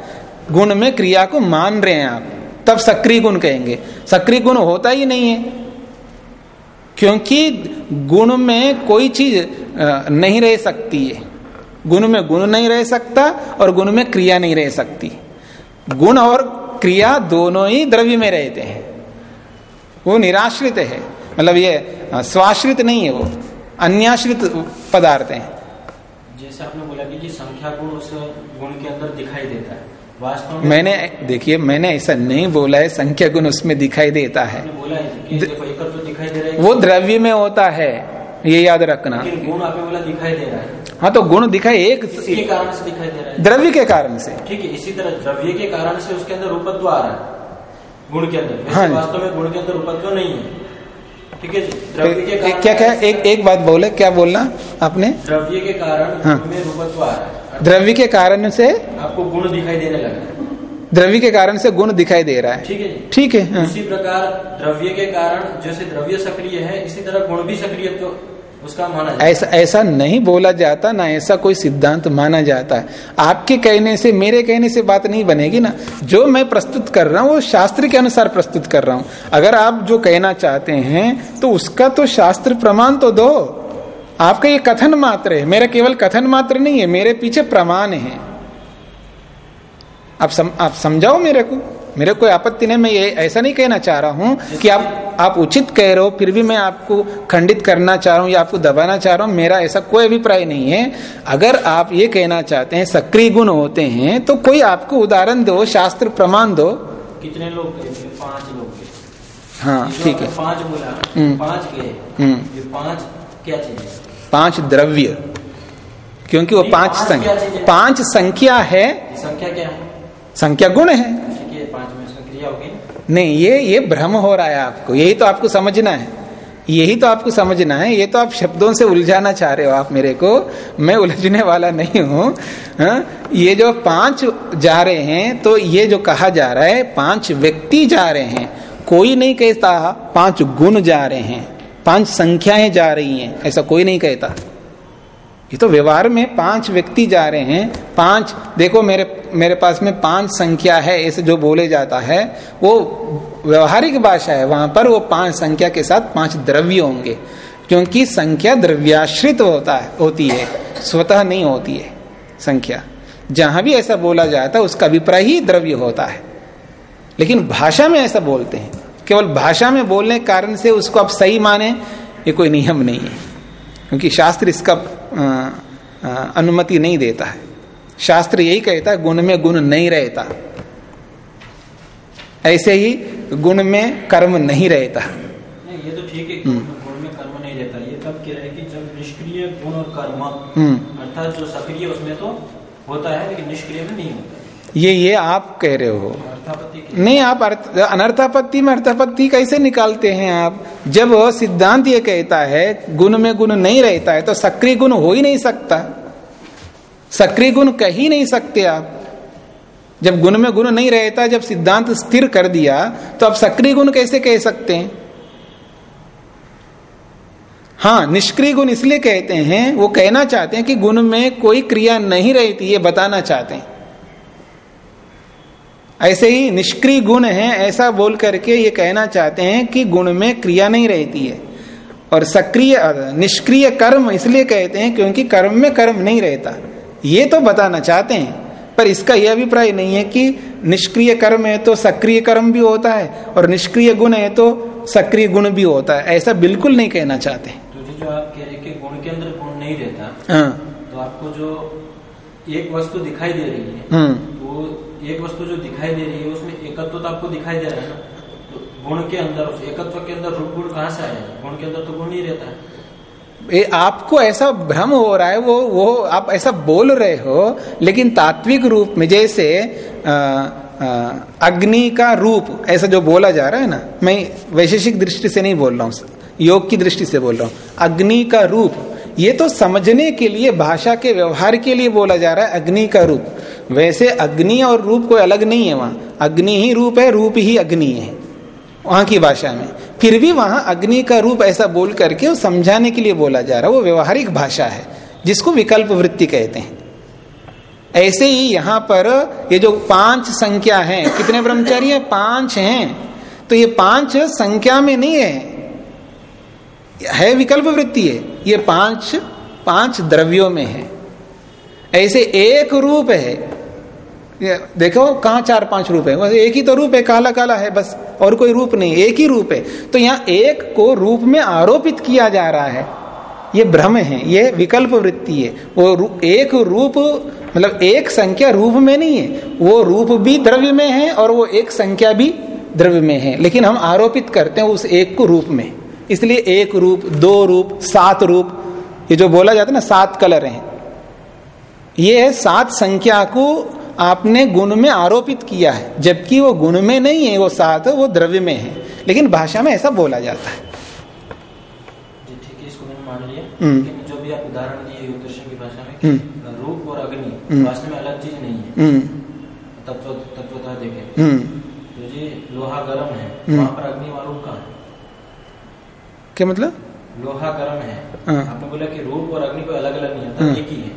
गुण में क्रिया को मान रहे हैं आप तब सक्रिय गुण कहेंगे। सक्रिय गुण होता ही नहीं है। क्योंकि गुण में कोई चीज़ नहीं रह सकती है। गुण में गुण नहीं रह सकता और गुण में क्रिया नहीं रह सकती। गुण और क्रिया दोनों ही द्रव्य में रहते हैं। वो निराश्रित है। मतलब ये स्वाश्रित नहीं है वो। अन्याश्रित पदार्थ है। जैसे आपने बोला कि जी संख्या गुण उस गुण के अंदर दिखाई देता है। वास्तव में मैंने देखिए मैंने ऐसा नहीं बोला है संख्या गुण उसमें दिखाई देता है। बोला है तो दिखाई दे रहा है। वो द्रव्य में होता है। ये याद रखना। गुण आपने बोला दिखाई दे रहा है। हाँ तो गुण दिखाई एक इसके कारण से दिखाई दे रहा है। द्रव्य के कारण से। ठीक है इसी तरह द्रव्य के कारण से उसके अंदर रूपत्व आ रहा है गुण के अंदर। हाँ। वास्तव में गुण के अंदर रूपत्व नहीं है। ठीक है जी द्रव्य के कारण क्या क्या एक एक बात बोले क्या बोलना आपने? द्रव्य के कारण हाँ। में रूपत्व आ रहा है। द्रव्य के कारण से? आपको गुण दिखाई देने लग। द्रव्य के कारण से गुण दिखाई दे रहा है। ठीक है ठीक है हाँ। इसी प्रकार द्रव्य के कारण जैसे द्रव्य सक्रिय है इसी तरह गुण भी सक्रिय तो उसका माना ऐसा ऐसा नहीं बोला जाता ना ऐसा कोई सिद्धांत माना जाता। है आपके कहने से मेरे कहने से बात नहीं बनेगी ना। जो मैं प्रस्तुत कर रहा हूँ वो शास्त्र के अनुसार प्रस्तुत कर रहा हूँ। अगर आप जो कहना चाहते हैं तो उसका तो शास्त्र प्रमाण तो दो। आपका ये कथन मात्र है। मेरा केवल कथन मात्र नहीं है मेरे पीछे प्रमाण है। आप सम, आप समझाओ मेरे को। मेरे कोई आपत्ति नहीं मैं ये ऐसा नहीं कहना चाह रहा हूँ कि आप आप उचित कह रहे हो फिर भी मैं आपको खंडित करना चाह रहा हूँ या आपको दबाना चाह रहा हूँ मेरा ऐसा कोई अभिप्राय नहीं है। अगर आप ये कहना चाहते हैं सक्रिय गुण होते हैं तो कोई आपको उदाहरण दो शास्त्र प्रमाण दो। कितने लोग पाँच लोग हाँ। ठीक है। पाँच बोला हम्म। पाँच के हम्म। पाँच क्या चीज़ पाँच द्रव्य। क्योंकि वो पाँच संख्या? पाँच संख्या है। संख्या क्या है? संख्या गुण है। होगी नहीं, ये ये भ्रम हो रहा है आपको। यही तो आपको समझना है। यही तो आपको समझना है। ये तो आप शब्दों से उलझाना चाह रहे हो आप मेरे को। मैं उलझने वाला नहीं हूँ। हाँ? ये जो पाँच जा रहे हैं तो ये जो कहा जा रहा है, पाँच व्यक्ति जा रहे हैं। कोई नहीं कहता, पाँच गुण जा रहे हैं। पाँच संख्याएँ जा रही हैं। ऐसा कोई नहीं कहता। ये तो व्यवहार में पाँच व्यक्ति जा रहे हैं, पाँच, देखो मेरे मेरे पास में पाँच संख्या है ऐसे जो बोले जाता है, वो व्यवहारिक भाषा है, वहाँ पर वो पाँच संख्या के साथ पाँच द्रव्य होंगे, क्योंकि संख्या द्रव्याश्रित होता है, होती है, स्वतः नहीं होती है संख्या। जहाँ भी ऐसा बोला जाता है, उसका अभिप्राय ही द्रव्य होता है। लेकिन भाषा में ऐसा बोलते हैं, केवल भाषा में बोलने के कारण से उसको आप सही माने, ये कोई नियम नहीं है, क्योंकि शास्त्र इसका अनुमति नहीं देता है। शास्त्र यही कहता है गुण में गुण नहीं रहता। ऐसे ही गुण में कर्म नहीं रहता। नहीं ये तो ठीक है हम्म। गुण में कर्म नहीं रहता। ये तब कह रहे कि जब निष्क्रिय गुण और कर्म हम्म। अर्थात जो सक्रिय उसमें तो होता है लेकिन निष्क्रिय में नहीं होता। ये ये आप कह रहे हो। नहीं, आप अनर्थापत्ति में अर्थापत्ति कैसे निकालते हैं आप? जब सिद्धांत ये कहता है, गुण में गुण नहीं रहता है तो सक्रिय गुण हो ही नहीं सकता। सक्रिय गुण कह ही नहीं सकते आप। जब गुण में गुण नहीं रहता, जब सिद्धांत स्थिर कर दिया तो आप सक्रिय गुण कैसे कह सकते हैं? हाँ निष्क्रिय गुण इसलिए कहते हैं, वो कहना चाहते हैं कि गुण में कोई क्रिया नहीं रहती, ये बताना चाहते हैं। ऐसे ही निष्क्रिय गुण है ऐसा बोल करके ये कहना चाहते हैं कि गुण में क्रिया नहीं रहती है। और सक्रिय निष्क्रिय कर्म इसलिए कहते हैं क्योंकि कर्म में कर्म नहीं रहता। ये तो बताना चाहते हैं पर इसका यह अभिप्राय नहीं है कि निष्क्रिय कर्म है तो सक्रिय कर्म भी होता है और निष्क्रिय गुण है तो सक्रिय गुण भी होता है। ऐसा बिल्कुल नहीं कहना चाहते। तो जी जो आप कह रहे कि गुण के अंदर गुण नहीं रहता हाँ। तो आपको जो एक वस्तु दिखाई दे रही है हम्म वो एक वस्तु जो दिखाई दे रही है, उसमें एकत्व तो आपको दिखाई दे रहा है ना? तो गुण के अंदर, उस एकत्व के अंदर रूप गुण कहाँ से आया? गुण के अंदर तो गुण नहीं रहता है। ये आपको ऐसा भ्रम हो रहा है, वो वो आप ऐसा बोल रहे हो, लेकिन तात्विक रूप में जैसे अग्नि का रूप, ऐसा जो बोला जा रहा है ना, मैं वैशेषिक दृष्टि से नहीं बोल रहा हूँ योग की दृष्टि से बोल रहा हूँ। अग्नि का रूप ये तो समझने के लिए, भाषा के व्यवहार के लिए बोला जा रहा है, अग्नि का रूप। वैसे अग्नि और रूप कोई अलग नहीं है वहाँ। अग्नि ही रूप है, रूप ही अग्नि है। वहाँ की भाषा में। फिर भी वहाँ अग्नि का रूप ऐसा बोल करके समझाने के लिए बोला जा रहा है। वो व्यवहारिक भाषा है, जिसको विकल्प वृत्ति कहते हैं। ऐसे ही यहाँ पर ये जो पाँच संख्या है, कितने ब्रह्मचारी है? पाँच हैं। तो ये पाँच संख्या में नहीं है। है विकल्प वृत्ति है। ये पाँच पाँच द्रव्यों में है। ऐसे एक रूप है। देखो कहा चार पाँच रूप है? एक ही तो रूप है काला काला है बस और कोई रूप नहीं एक ही रूप है। तो यहाँ एक को रूप में आरोपित किया जा रहा है। ये भ्रम है ये विकल्प वृत्ति है। वो रू, एक रूप मतलब एक संख्या रूप में नहीं है। वो रूप भी द्रव्य में है और वो एक संख्या भी द्रव्य में है। लेकिन हम आरोपित करते हैं उस एक को रूप में। इसलिए एक रूप दो रूप सात रूप ये जो बोला जाता है ना सात कलर हैं। ये है सात संख्या को आपने गुण में आरोपित किया है। जबकि वो गुण में नहीं है वो सात वो द्रव्य में है। लेकिन भाषा में ऐसा बोला जाता है। जी ठीक है इसको मैंने मान लिया। हम्म। जो भी आप उदाहरण दिए दर्शन की भाषा में हम्म। रूप और अग्नि हम्म। वास्तव में अलग चीज़ नहीं है। तत्व तत्वतः देखें। तो जी लोहा गर्म है। वहाँ पर अग्नि वहाँ रूप कहाँ है? क्या मतलब? लोहा गर्म है। हाँ। आपने बोला कि रूप और अग्नि कोई अलग अलग नहीं आता हाँ। एक ही है।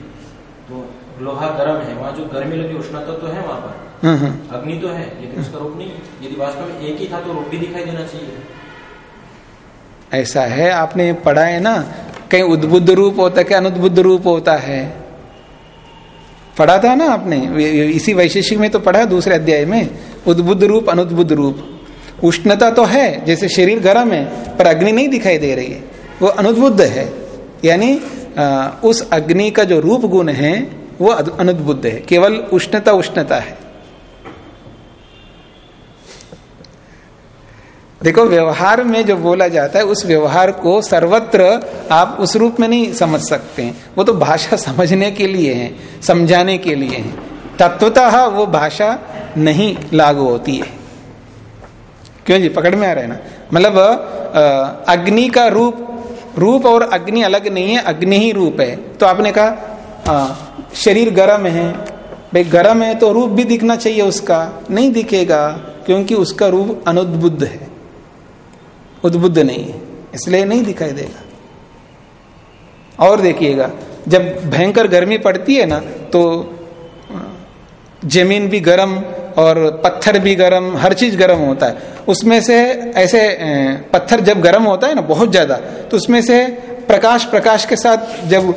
तो लोहा गर्म है वहाँ जो गर्मी लगी उष्णता तो है वहाँ पर। हम्म अग्नि तो है लेकिन उसका रूप नहीं। है यदि वास्तव में एक ही था तो रूप भी दिखाई देना चाहिए। ऐसा है आपने पढ़ा है ना? कहीं उद्बुद्ध रूप होता है क्या अनुद्बुद्ध रूप होता है। पढ़ा था ना आपने? इसी वैशेषिक में तो पढ़ा दूसरे अध्याय में। उद्बुद्ध रूप अनुद्बुद्ध रूप। उष्णता तो है, जैसे शरीर गर्म है, पर अग्नि नहीं दिखाई दे रही है। वो अनुद्बुद्ध है। यानी उस अग्नि का जो रूप गुण है, वो अनुद्बुद्ध है। केवल उष्णता उष्णता है। देखो, व्यवहार में जो बोला जाता है, उस व्यवहार को सर्वत्र आप उस रूप में नहीं समझ सकते हैं। वो तो भाषा समझने के लिए है, समझाने के लिए है। तत्वतः वो भाषा नहीं लागू होती है। क्यों जी? पकड़ में आ रहा है ना। मतलब अग्नि का रूप रूप और अग्नि अलग नहीं है, अग्नि ही रूप है। तो आपने कहा शरीर गर्म है। भाई, गर्म है तो रूप भी दिखना चाहिए उसका। नहीं दिखेगा, क्योंकि उसका रूप अनुद्बुद्ध है। उद्बुद्ध नहीं है, इसलिए नहीं दिखाई देगा। और देखिएगा, जब भयंकर गर्मी पड़ती है ना तो ज़मीन भी गर्म और पत्थर भी गर्म, हर चीज़ गर्म होता है। उसमें से ऐसे पत्थर जब गर्म होता है ना, बहुत ज़्यादा तो उसमें से प्रकाश प्रकाश के साथ जब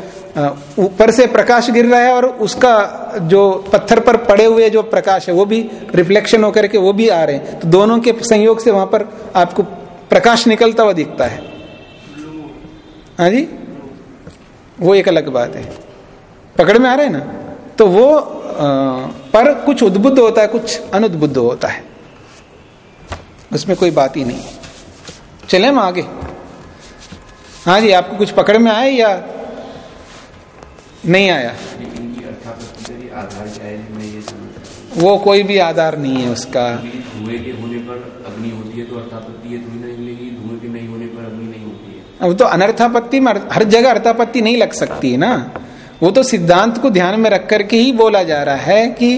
ऊपर से प्रकाश गिर रहा है और उसका जो पत्थर पर पड़े हुए जो प्रकाश है, वो भी रिफ्लेक्शन होकर के वो भी आ रहे हैं। तो दोनों के संयोग से वहाँ पर आपको प्रकाश निकलता हुआ दिखता है। हाँ जी? वो एक अलग बात है। पकड़ में आ रहे हैं ना? तो वो पर कुछ उद्बुद्ध होता है कुछ अनुद्बुद्ध होता है। उसमें कोई बात ही नहीं। चले हम आगे। हाँ जी आपको कुछ पकड़ में आया या नहीं आया? है वो कोई भी आधार नहीं है उसका। धुएँ के होने पर अग्नि होती है तो अर्थापत्ति ये थोड़ी नहीं मिलेगी। धुएँ के नहीं होने पर अग्नि नहीं होती है। अब तो अनर्थापत्ति में हर जगह अर्थापत्ति नहीं लग सकती है ना। वो तो सिद्धांत को ध्यान में रख करके ही बोला जा रहा है कि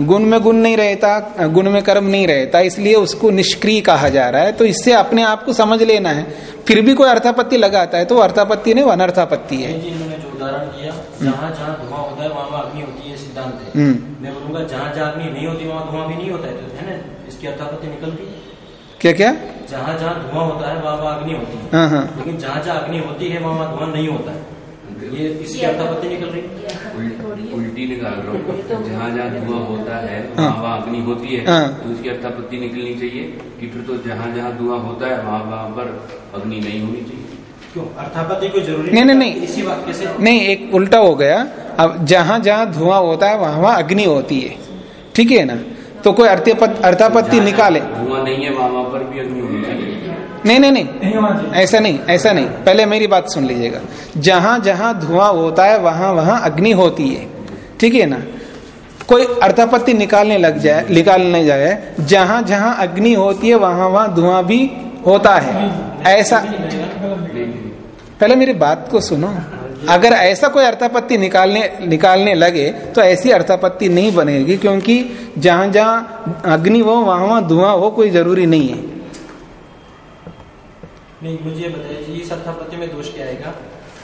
गुण में गुण नहीं रहता गुण में कर्म नहीं रहता इसलिए उसको निष्क्रिय कहा जा रहा है। तो इससे अपने आप को समझ लेना है। फिर भी कोई अर्थापत्ति लगाता है तो अर्थापत्ति नहीं वो अनर्थापत्ति है। जी उदाहरण दिया जहाँ जहाँ धुआँ होता है वहाँ वहाँ अग्नि होती है सिद्धांत है। मैं बोलूँगा जहाँ जहाँ अग्नि नहीं होती वहाँ धुआँ भी नहीं होता है तो है ना इसकी अर्थापत्ति निकलती है क्या क्या जहाँ जहाँ धुआँ होता है वहाँ वहाँ अग्नि होती है। लेकिन जहाँ जहाँ अग्नि होती है वहाँ वहाँ धुआँ नहीं होता है। ये इसकी अर्थापत्ति निकल रही उल- उल्टी निकाल रहा हूँ। जहाँ जहाँ धुआँ होता है हाँ। वहाँ वहाँ अग्नि होती है हाँ। तो उसकी अर्थापत्ति निकलनी चाहिए कि फिर तो जहाँ जहाँ धुआँ होता है वहाँ वहाँ पर अग्नि नहीं होनी चाहिए। क्यों? अर्थापत्ति कोई ज़रूरी नहीं, नहीं, नहीं। इसी वाक्य से? नहीं एक उल्टा हो गया। अब जहाँ जहाँ धुआँ होता है वहाँ वहाँ अग्नि होती है। ठीक है ना? तो कोई अर्थापत्ति अर्थापत्ति निकाले। धुआँ नहीं है वहाँ वहाँ पर भी अग्नि होनी चाहिए। नहीं नहीं नहीं। नहीं ऐसा नहीं ऐसा नहीं। पहले मेरी बात सुन लीजिएगा। जहाँ जहाँ धुआँ होता है वहाँ वहाँ अग्नि होती है। ठीक है ना? कोई अर्थापत्ति निकालने लग जाए निकालने जाए जहाँ जहाँ अग्नि होती है वहाँ वहाँ धुआँ भी होता है। ऐसा पहले मेरी बात को सुनो। अगर ऐसा कोई अर्थापत्ति निकालने निकालने लगे तो ऐसी अर्थापत्ति नहीं बनेगी क्योंकि जहाँ जहाँ अग्नि हो वहाँ वहाँ धुआँ हो कोई ज़रूरी नहीं है। नहीं मुझे बताइए जी, इस अर्थापत्ति में दोष क्या आएगा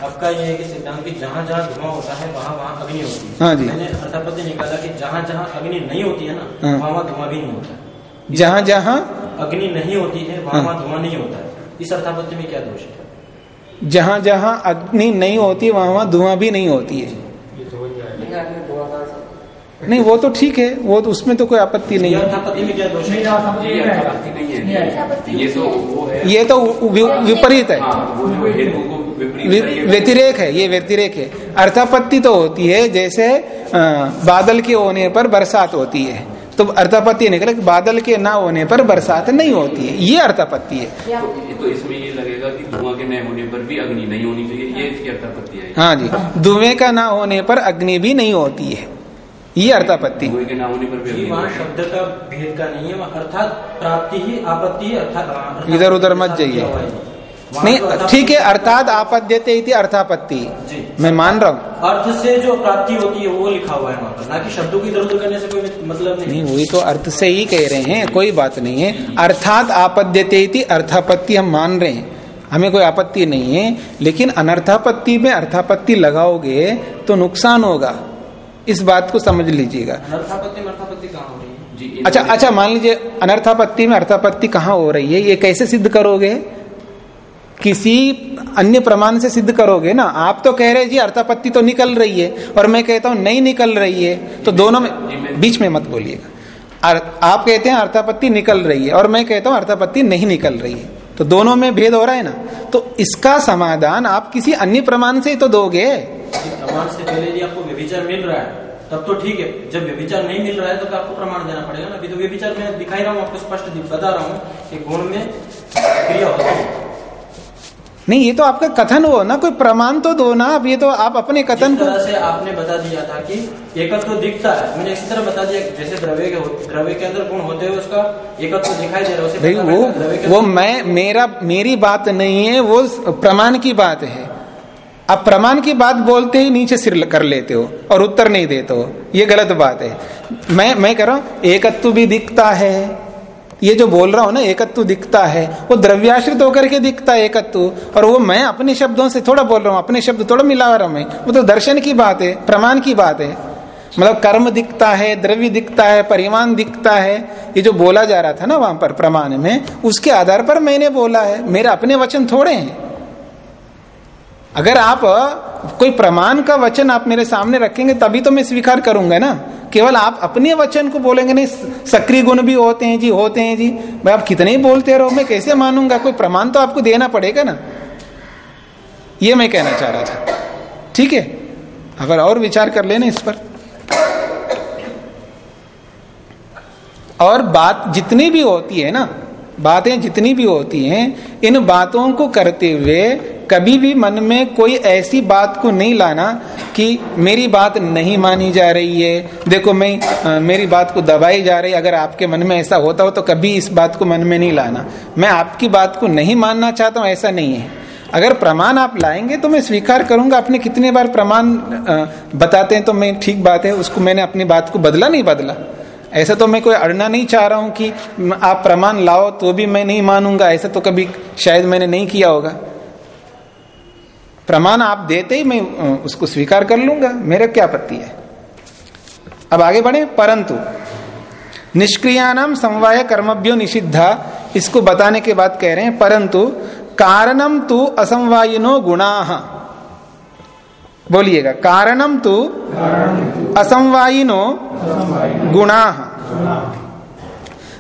आपका ये है कि सिद्धांत की जहाँ जहाँ धुआँ होता है वहाँ वहाँ अग्नि होती है हाँ जी। मैंने अर्थापत्ति निकाला कि जहाँ जहाँ अग्नि नहीं होती है ना हाँ। वहाँ वहाँ धुआँ भी नहीं होता जहाँ जहाँ अग्नि नहीं होती है वहाँ हाँ। वहाँ धुआँ नहीं होता है इस अर्थापत्ति में क्या दोष है जहाँ जहाँ अग्नि नहीं होती वहाँ वहाँ धुआँ भी नहीं होती है नहीं वो तो ठीक है वो तो उसमें तो कोई आपत्ति नहीं है। अर्थापत्ति में क्या दोष नहीं है। जा समझ ये है। तो तो विपरीत है। हाँ करके- व्यतिरेक है ये व्यतिरेक है। अर्थापत्ति तो होती है जैसे बादल के होने पर बरसात होती है। तो अर्थापत्ति निकले कि बादल के ना होने पर बरसात नहीं होती है। ये अर्थापत्ति है। या तो इसमें ये लगेगा कि धुआँ के न होने पर भी अग्नि नहीं होनी चाहिए। ये इसकी अर्थापत्ति है। हाँ जी। धुएँ का ना होने पर अग्नि भी नहीं होती है। ये अर्थापत्ति। शब्द का भेद का नहीं है अर्थात प्राप्ति ही आपत्ति ही अर्थात इधर उधर मत जाइए। नहीं ठीक है अर्थात आपद्यते इति अर्थापत्ति। मैं मान रहा हूँ। अर्थ से जो प्राप्ति होती है वो लिखा हुआ है वहाँ पर। ना कि शब्दों की इधर उधर करने से कोई मतलब नहीं नहीं वही तो अर्थ से ही कह रहे हैं कोई बात नहीं है। अर्थात आपद्यते इति अर्थापत्ति हम मान रहे हैं। हमें कोई आपत्ति नहीं है लेकिन अनर्थापत्ति में अर्थापत्ति लगाओगे तो नुकसान होगा। इस बात को समझ लीजिएगा। हो है? अच्छा अच्छा मान लीजिए अनर्थापत्ति में अर्थापत्ति कहाँ हो रही है? ये कैसे सिद्ध करोगे? किसी अन्य प्रमाण से सिद्ध करोगे ना? आप तो कह रहे जी अर्थापत्ति तो निकल रही है। और मैं कहता हूँ नहीं निकल रही है। तो दोनों में बीच में मत बोलिएगा। आप कहते हैं अर्थापत्ति निकल रही है। और मैं कहता हूँ अर्थापत्ति नहीं निकल रही है। तो दोनों में भेद हो रहा है ना? तो इसका समाधान आप किसी अन्य प्रमाण से ही तो दोगे। प्रमाण से पहले यदि आपको व्यभिचार मिल रहा है तब तो ठीक है। जब व्यभिचार नहीं मिल रहा है तो, आपको प्रमाण देना पड़ेगा ना। अभी तो व्यभिचार में दिखाई रहा हूँ आपको स्पष्ट बता रहा हूँ कि गुण में क्रिया होती है। नहीं ये तो आपका कथन हो ना कोई प्रमाण तो दो ना अब ये तो आप अपने कथन को से आपने बता दिया था कि एकत्व तो दिखता है। मैंने इसी तरह बता दिया जैसे द्रव्य के द्रव्य के अंदर गुण होते हुए उसका एकत्व तो दिखाई दे रहा है भाई वो वो मैं मेरा मेरी बात नहीं है वो प्रमाण की बात है। आप प्रमाण की बात बोलते ही नीचे सिर कर लेते हो और उत्तर नहीं देते हो। ये गलत बात है। मैं मैं कह रहा हूँ एकत्व भी दिखता है। ये जो बोल रहा हूँ ना, एकत्व दिखता है, वो द्रव्याश्रित होकर के दिखता है एकत्व। और वो मैं अपने शब्दों से थोड़ा बोल रहा हूँ, अपने शब्द थोड़ा मिला रहा हूँ मैं। वो तो दर्शन की बात है, प्रमाण की बात है। मतलब कर्म दिखता है, द्रव्य दिखता है, परिमाण दिखता है। ये जो बोला जा रहा था ना वहाँ पर प्रमाण में, उसके आधार पर मैंने बोला है। मेरे अपने वचन थोड़े हैं। अगर आप कोई प्रमाण का वचन आप मेरे सामने रखेंगे, तभी तो मैं स्वीकार करूँगा ना। केवल आप अपने वचन को बोलेंगे नहीं, सक्रिय गुण भी होते हैं जी, होते हैं जी। भाई आप कितने ही बोलते रहो, मैं कैसे मानूँगा? कोई प्रमाण तो आपको देना पड़ेगा ना। ये मैं कहना चाह रहा था। ठीक है? अगर और विचार कर लेना इस पर। और बात जितनी भी होती है ना बातें जितनी भी होती हैं इन बातों को करते हुए कभी भी मन में कोई ऐसी बात को नहीं लाना कि मेरी बात नहीं मानी जा रही है। देखो मैं अ, मेरी बात को दबाई जा रही अगर आपके मन में ऐसा होता हो तो कभी इस बात को मन में नहीं लाना। मैं आपकी बात को नहीं मानना चाहता हूँ ऐसा नहीं है। अगर प्रमाण आप लाएँगे तो मैं स्वीकार करूँगा आपने कितने बार प्रमाण बताते हैं तो मैं ठीक बात है उसको मैंने अपनी बात को बदला नहीं बदला। ऐसा तो मैं कोई अड़ना नहीं चाह रहा हूँ कि आप प्रमाण लाओ तो भी मैं नहीं मानूँगा। ऐसा तो कभी शायद मैंने नहीं किया होगा। प्रमाण आप देते ही मैं उसको स्वीकार कर लूँगा। मेरा क्या आपत्ति है? अब आगे बढ़े। परंतु निष्क्रियानाम समवाय कर्मभ्यो निषिद्धा, इसको बताने के बाद कह रहे हैं, परंतु कारणम तु असमवायिनो गुणा। बोलिएगा। कारणम तो असमवायिनो गुणा।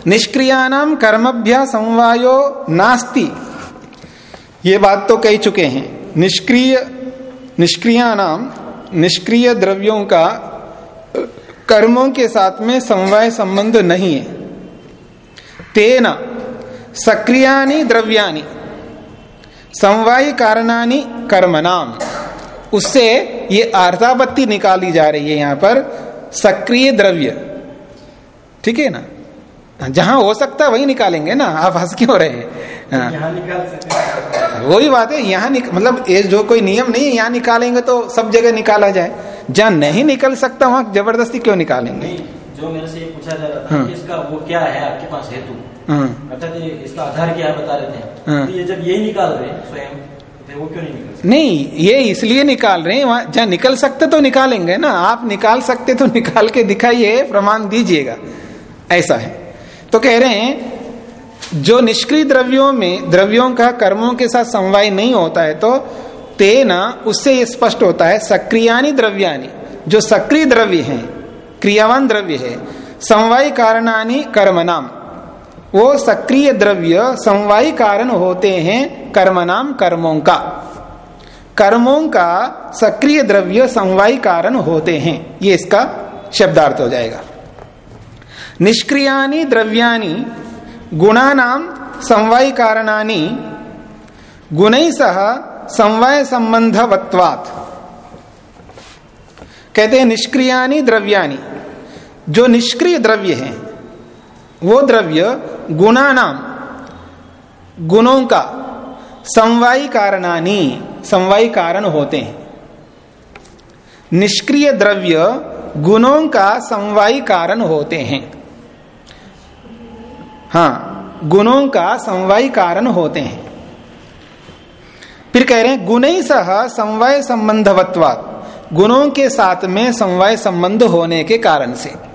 निष्क्रियानाम कर्मभ्य समवायो नास्ति। ये बात तो कह चुके हैं। निष्क्रिय निष्क्रियानाम निष्क्रिय द्रव्यों का, कर्मों के साथ में समवाय संबंध नहीं है। तेना सक्रियानि द्रव्यानि समवाय कारणानि कर्मनाम उससे ये अर्थापत्ति निकाली जा रही है यहाँ पर सक्रिय द्रव्य। ठीक है ना? जहाँ हो सकता है वही निकालेंगे ना? आप हंस क्यों रहे हैं? यहाँ वही बात है यहाँ निक, मतलब ये जो कोई नियम नहीं है यहाँ निकालेंगे तो सब जगह निकाला जाए। जहाँ नहीं निकल सकता वहाँ ज़बरदस्ती क्यों निकालेंगे? नहीं जो मेरे से ये पूछा जा रहा था हाँ। कि इसका वो क्या है आपके पास हेतु? हाँ। अर्थात इसका आधार क्या है बता रहे थे हाँ। तो ये जब यही निकाल रहे हैं स्वयं वो क्यों नहीं निकल? नहीं, ये इसलिए निकाल रहे हैं, वहाँ जहाँ निकल सकते तो निकालेंगे ना। आप निकाल सकते तो निकाल के दिखाइए, प्रमाण दीजिएगा। ऐसा है। तो कह रहे हैं, जो निष्क्रिय द्रव्यों में, द्रव्यों का कर्मों के साथ समवाय नहीं होता है तो तेना, उससे ये स्पष्ट होता है सक्रियानी द्रव्यानी जो सक्रिय द्रव्य हैं, क्रियावान द्रव्य है, समवाय कारणानी कर्मनाम वो सक्रिय द्रव्य समवाय कारण होते हैं कर्मनाम कर्मों का। कर्मों का सक्रिय द्रव्य समवाय कारण होते हैं। ये इसका शब्दार्थ हो जाएगा। निष्क्रियानि द्रव्यानि गुणानाम समवाय कारणानि गुण सह समवाय संबंधवत्वात्। कहते हैं निष्क्रियानि द्रव्यानि जो निष्क्रिय द्रव्य हैं वो द्रव्य गुणानाम, गुणों का समवायी कारणानी समवायी कारण होते हैं। निष्क्रिय द्रव्य गुणों का समवायी कारण होते हैं। हाँ गुणों का समवायी कारण होते हैं। फिर कह रहे हैं, गुण ही सह समवाय संबंधवत्वात् गुणों के साथ में समवाय संबंध होने के कारण से।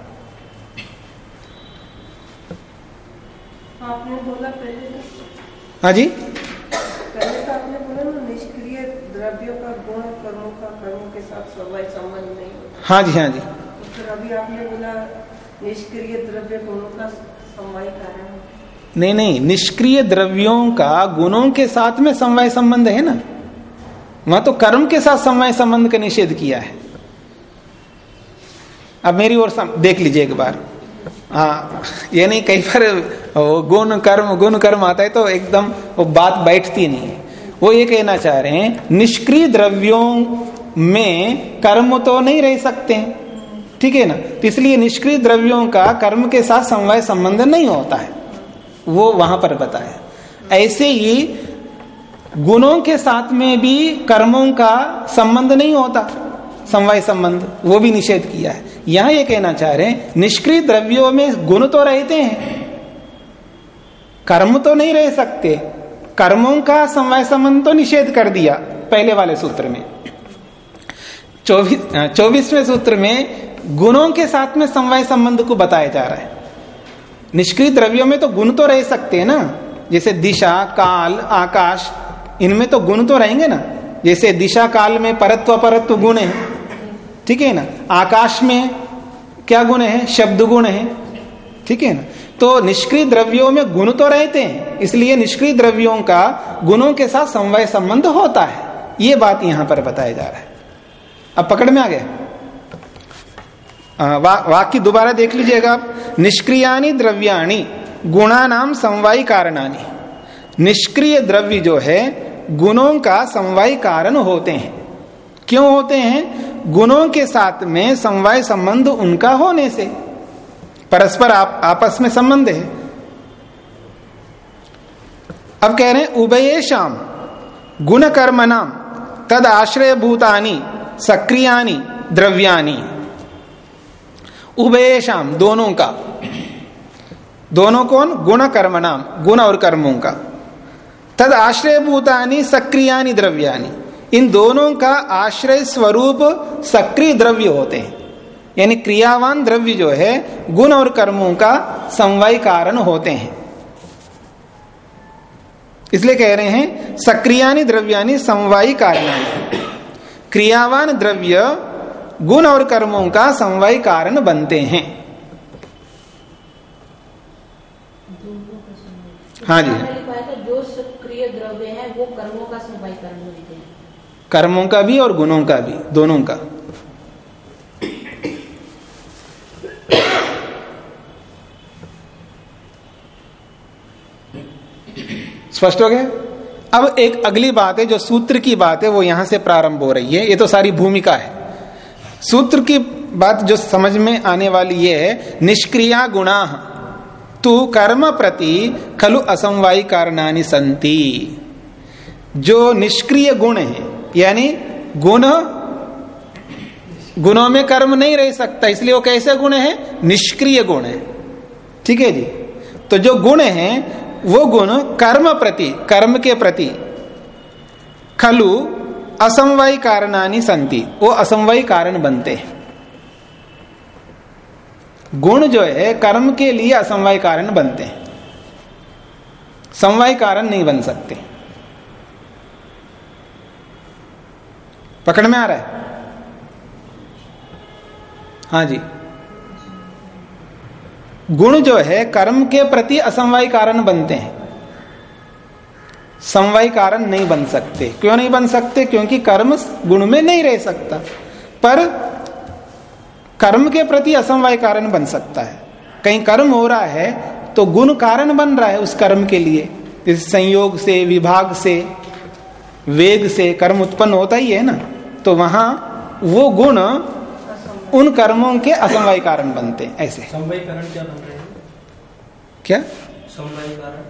आपने बोला पहले हाँ जी। पहले तो आपने बोला ना निष्क्रिय द्रव्यों का गुण कर्मों का कर्मों के साथ संबंध नहीं हाँ जी हाँ जी। तो फिर अभी आपने बोला निष्क्रिय द्रव्य गुणों का कारण नहीं नहीं निष्क्रिय द्रव्यों का गुणों के साथ में समवाय संबंध है ना? वहाँ तो कर्म के साथ समवाय संबंध का निषेध किया है। अब मेरी ओर देख लीजिए एक बार। ये नहीं कई बार गुण कर्म गुण कर्म आता है तो एकदम वो बात बैठती नहीं है। वो ये कहना चाह रहे हैं, निष्क्रिय द्रव्यों में कर्म तो नहीं रह सकते ठीक है ना? तो इसलिए निष्क्रिय द्रव्यों का कर्म के साथ समवाय संबंध नहीं होता है। वो वहाँ पर बताया। ऐसे ही गुणों के साथ में भी कर्मों का संबंध नहीं होता। समवाय संबंध, वो भी निषेध किया है। यहाँ ये कहना चाह रहे हैं, निष्क्रिय द्रव्यों में गुण तो रहते हैं। कर्म तो नहीं रह सकते। कर्मों का समवाय संबंध तो निषेध कर दिया पहले वाले सूत्र में। चौबीस चौबीसवें सूत्र में गुणों के साथ में समवाय संबंध को बताया जा रहा है। निष्क्रिय द्रव्यों में तो गुण तो रह सकते हैं ना। जैसे दिशा, काल, आकाश, इनमें तो गुण तो रहेंगे ना। जैसे दिशा, काल में परत्व परत्व गुण है। ठीक है ना? आकाश में क्या गुण है? शब्द गुण है। ठीक है ना? तो निष्क्रिय द्रव्यों में गुण तो रहते हैं इसलिए निष्क्रिय द्रव्यों का गुणों के साथ समवाय संबंध होता है। ये बात यहाँ पर बताया जा रहा है। अब पकड़ में आ गए वा, वाक्य दोबारा देख लीजिएगा आप। निष्क्रियानी द्रव्याणी गुणा नाम समवायी कारणानी। निष्क्रिय द्रव्य जो है गुणों का समवाय कारण होते हैं। क्यों होते हैं? गुणों के साथ में समवाय संबंध उनका होने से। परस्पर आप, आपस में संबंध है। अब कह रहे हैं उभये शाम गुण कर्म नाम तद आश्रय भूतानी सक्रियानी द्रव्यानी उभये शाम दोनों का। दोनों कौन? गुण कर्म नाम गुण और कर्मों का। तद आश्रय भूतानी सक्रियानी द्रव्यानी इन दोनों का आश्रय स्वरूप सक्रिय द्रव्य होते हैं। यानी क्रियावान द्रव्य जो है गुण और कर्मों का समवाय कारण होते हैं। इसलिए कह रहे हैं सक्रियानी द्रव्यानी समवायी कारणानी। क्रियावान द्रव्य गुण और कर्मों का समवाय कारण बनते हैं। हाँ जी। मैंने जो सक्रिय द्रव्य है वो कर्मों का समवाय कारण बनते हैं। कर्मों का भी और गुणों का भी, दोनों का। स्पष्ट हो गया? अब एक अगली बात है, जो सूत्र की बात है, वो यहाँ से प्रारंभ हो रही है। ये तो सारी भूमिका है। सूत्र की बात जो समझ में आने वाली ये है, निष्क्रिया गुणा। तू कर्म प्रति खलु असमवायी कारणानि संति। जो निष्क्रिय गुण है यानी गुण, गुणों में कर्म नहीं रह सकता, इसलिए वो कैसे गुण है? निष्क्रिय गुण है। ठीक है जी? तो जो गुण है, वो गुण कर्म प्रति, कर्म के प्रति। खलु असमवाय कारणानी संति, वो असमवाय कारण बनते हैं। गुण जो है, कर्म के लिए असमवाय कारण बनते हैं। समवाय कारण नहीं बन सकते। पकड़ में आ रहा है? हाँ जी। गुण जो है, कर्म के प्रति असमवाय कारण बनते हैं। समवाय कारण नहीं बन सकते। क्यों नहीं बन सकते? क्योंकि कर्म गुण में नहीं रह सकता। पर कर्म के प्रति असमवाय कारण बन सकता है। कहीं कर्म हो रहा है तो गुण कारण बन रहा है उस कर्म के लिए। इस संयोग से, विभाग से, वेग से कर्म उत्पन्न होता ही है ना। तो वहाँ वो गुण उन कर्मों के असमवाय कारण बनते हैं ऐसे। समवाय कारण क्या बन रहे हैं? क्या? समवाय कारण?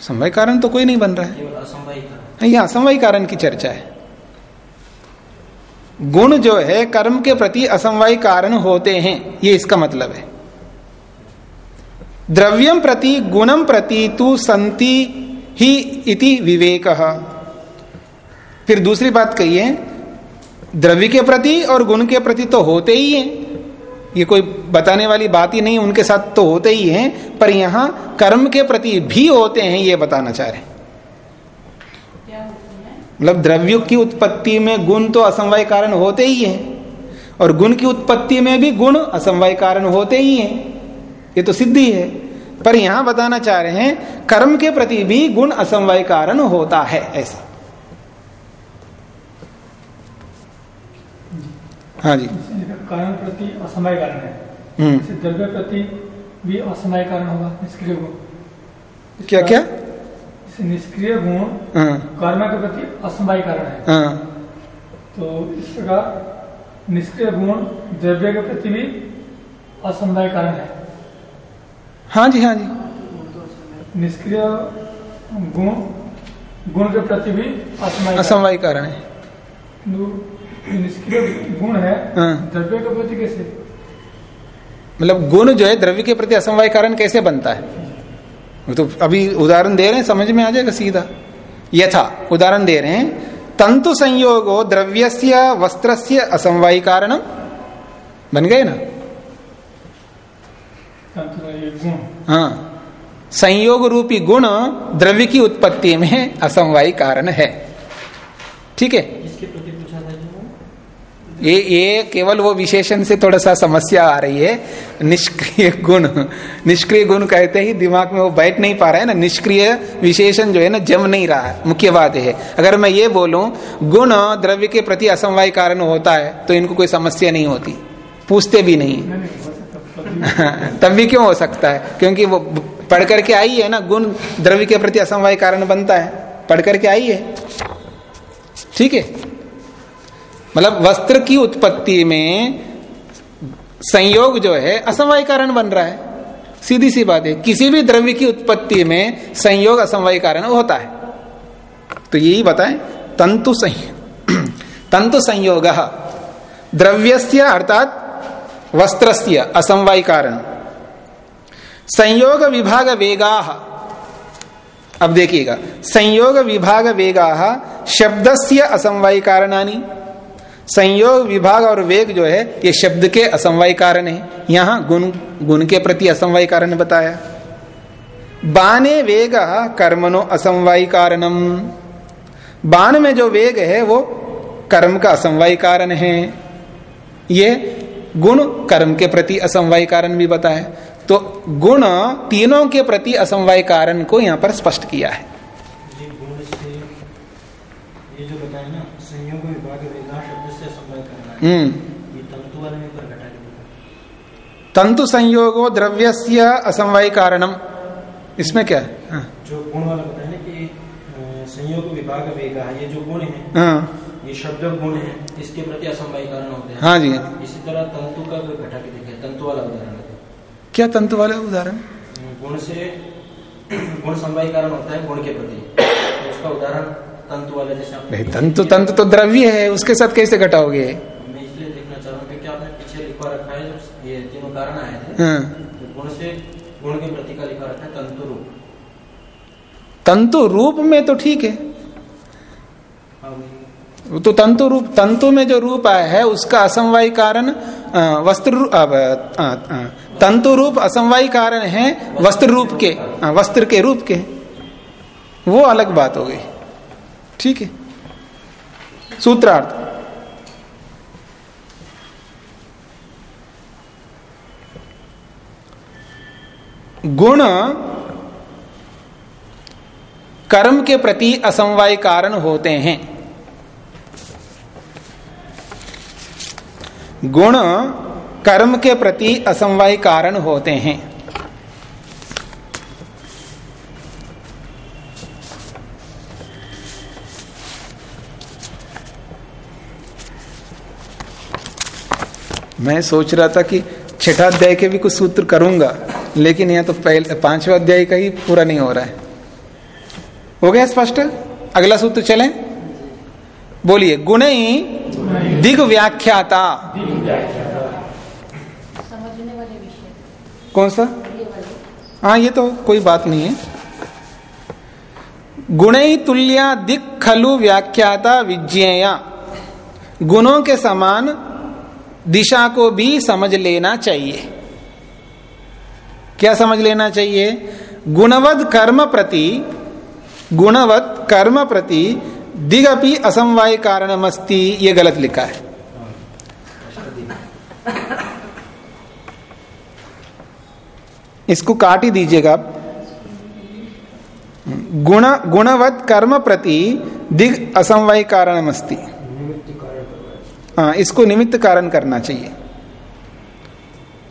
समवाय कारण तो कोई नहीं बन रहा है। यहाँ असमवाय कारण की चर्चा है। गुण जो है कर्म के प्रति असमवाय कारण होते हैं ये इसका मतलब है। द्रव्यम प्रति गुणम प्रति तू संति ही इति विवेक। फिर दूसरी बात कहिए द्रव्य के प्रति और गुण के प्रति तो होते ही हैं। ये कोई बताने वाली बात ही नहीं उनके साथ तो होते ही हैं पर यहाँ कर्म के प्रति भी होते हैं ये बताना चाह रहे हैं। मतलब द्रव्यों की उत्पत्ति में गुण तो असमवाय कारण होते ही हैं और गुण की उत्पत्ति में भी गुण असमवाय कारण होते ही हैं। ये तो सिद्धि है। पर यहाँ बताना चाह रहे हैं कर्म के प्रति भी गुण असमवाय कारण होता है ऐसा। हाँ जी। कारण प्रति असमय कारण है। हम्म। द्रव्य प्रति भी असमय कारण होगा निष्क्रिय गुण। क्या क्या? निष्क्रिय गुण हाँ। कर्म के प्रति असमय कारण है। हाँ। तो इस प्रकार निष्क्रिय गुण द्रव्य के प्रति भी असमय कारण है। हाँ जी हाँ जी। निष्क्रिय गुण गुण के प्रति भी असमय असमवाय कारण है। निष्क्रिय गुण है। द्रव्य के प्रति कैसे? मतलब गुण जो है द्रव्य के प्रति असमवाय कारण कैसे बनता है? तो अभी उदाहरण दे रहे हैं समझ में आ जाएगा सीधा। यथा उदाहरण दे रहे हैं तंतु संयोगो द्रव्यस्य वस्त्रस्य असमवाय कारणम बन गए ना? हाँ। संयोग रूपी गुण द्रव्य की उत्पत्ति में असमवाय कारण है। ठीक है इसके प्रति पूछा था जो ये ये केवल वो विशेषण से थोड़ा सा समस्या आ रही है। निष्क्रिय गुण निष्क्रिय गुण कहते ही दिमाग में वो बैठ नहीं पा रहा है ना। निष्क्रिय विशेषण जो है ना, जम नहीं रहा है। मुख्य बात है। अगर मैं ये बोलूँ, गुण द्रव्य के प्रति असमवाय कारण होता है तो इनको कोई समस्या नहीं होती। पूछते भी नहीं। तब भी क्यों हो सकता है? क्योंकि वो पढ़ करके आई है ना, गुण द्रव्य के प्रति असमवाय कारण बनता है। पढ़ करके आई है। ठीक है? मतलब वस्त्र की उत्पत्ति में संयोग जो है असमवाय कारण बन रहा है। सीधी सी बात है, किसी भी द्रव्य की उत्पत्ति में संयोग असमवाय कारण होता है। तो यही बताएँ, तंतु संयोग। तंतु संयोग, द्रव्यस्य अर्थात वस्त्रस्य असमवाय कारण संयोग विभाग वेगा, अब देखिएगा, संयोग विभाग वेगा, शब्दस्य असमवाय कारणानी संयोग विभाग और वेग जो है, ये शब्द के असमवाय कारण है। यहाँ गुण गुण के प्रति असमवाय कारण बताया। बाने वेग कर्मनो असमवाय कारणम। बाण में जो वेग है, वो कर्म का असमवाय कारण है। ये गुण कर्म के प्रति असमवाय कारण भी बताया। तो गुण तीनों के प्रति असमवाय कारण को यहाँ पर स्पष्ट किया है ये गुण से ये जो बताया ना संयोग विभाग वेदा शब्द से असमवाय करना है हम्म ये तंतु वाले में पर घटा तंतु संयोगो द्रव्यस्य असमवाय कारणम इसमें क्या? है। हाँ, जो गुण वाला बताया ना कि संयोग विभाग वेगा ये जो गुण है हाँ। ये शब्द गुण है इसके प्रति असमवाय कारण होते हैं। हाँ जी। हाँ इसी तरह तंतु का कोई घटा के देखिए तंतु वाला उदाहरण क्या तंतु वाला उदाहरण? गुण से गुण समवाय कारण होता है गुण के प्रति। तो उसका उदाहरण तंतु वाला जैसे तंतु तंतु तो द्रव्य है उसके साथ कैसे घटाओगे मैं इसलिए देखना चाह रहा हूँ कि आपने पीछे लिखवा रखा है जब कारण आए थे हाँ. तो गुण से गुण के प्रति का लिखा रखा है तंतु रूप. तंतु रूप में तो ठीक है। तो तंतु रूप तंतु में जो रूप आया है उसका असमवाय कारण वस्त्र तंतु रूप असमवाय कारण है वस्त्र रूप के वस्त्र के रूप के। वो अलग बात हो गई। ठीक है। सूत्रार्थ। गुण कर्म के प्रति असमवाय कारण होते हैं। गुण कर्म के प्रति असमवाय कारण होते हैं। मैं सोच रहा था कि छठाध्याय के भी कुछ सूत्र करूँगा। लेकिन यह तो पहले पांचवा अध्याय का ही पूरा नहीं हो रहा है। हो गया स्पष्ट? अगला सूत्र चले। बोलिए गुण ही दिग व्याख्याता कौन सा? हाँ ये तो कोई बात नहीं है। गुण तुल्या दिक खलु व्याख्याता विज्ञेया। गुणों के समान दिशा को भी समझ लेना चाहिए। क्या समझ लेना चाहिए? गुणवद कर्म प्रति गुणवत कर्म प्रति दिगपि असमवाय कारणमस्ति, ये गलत लिखा है। इसको काट ही दीजिएगा आप। गुण गुणवत कर्म प्रति दिग असमवाय कारणमस्ति। हाँ इसको निमित्त कारण करना चाहिए।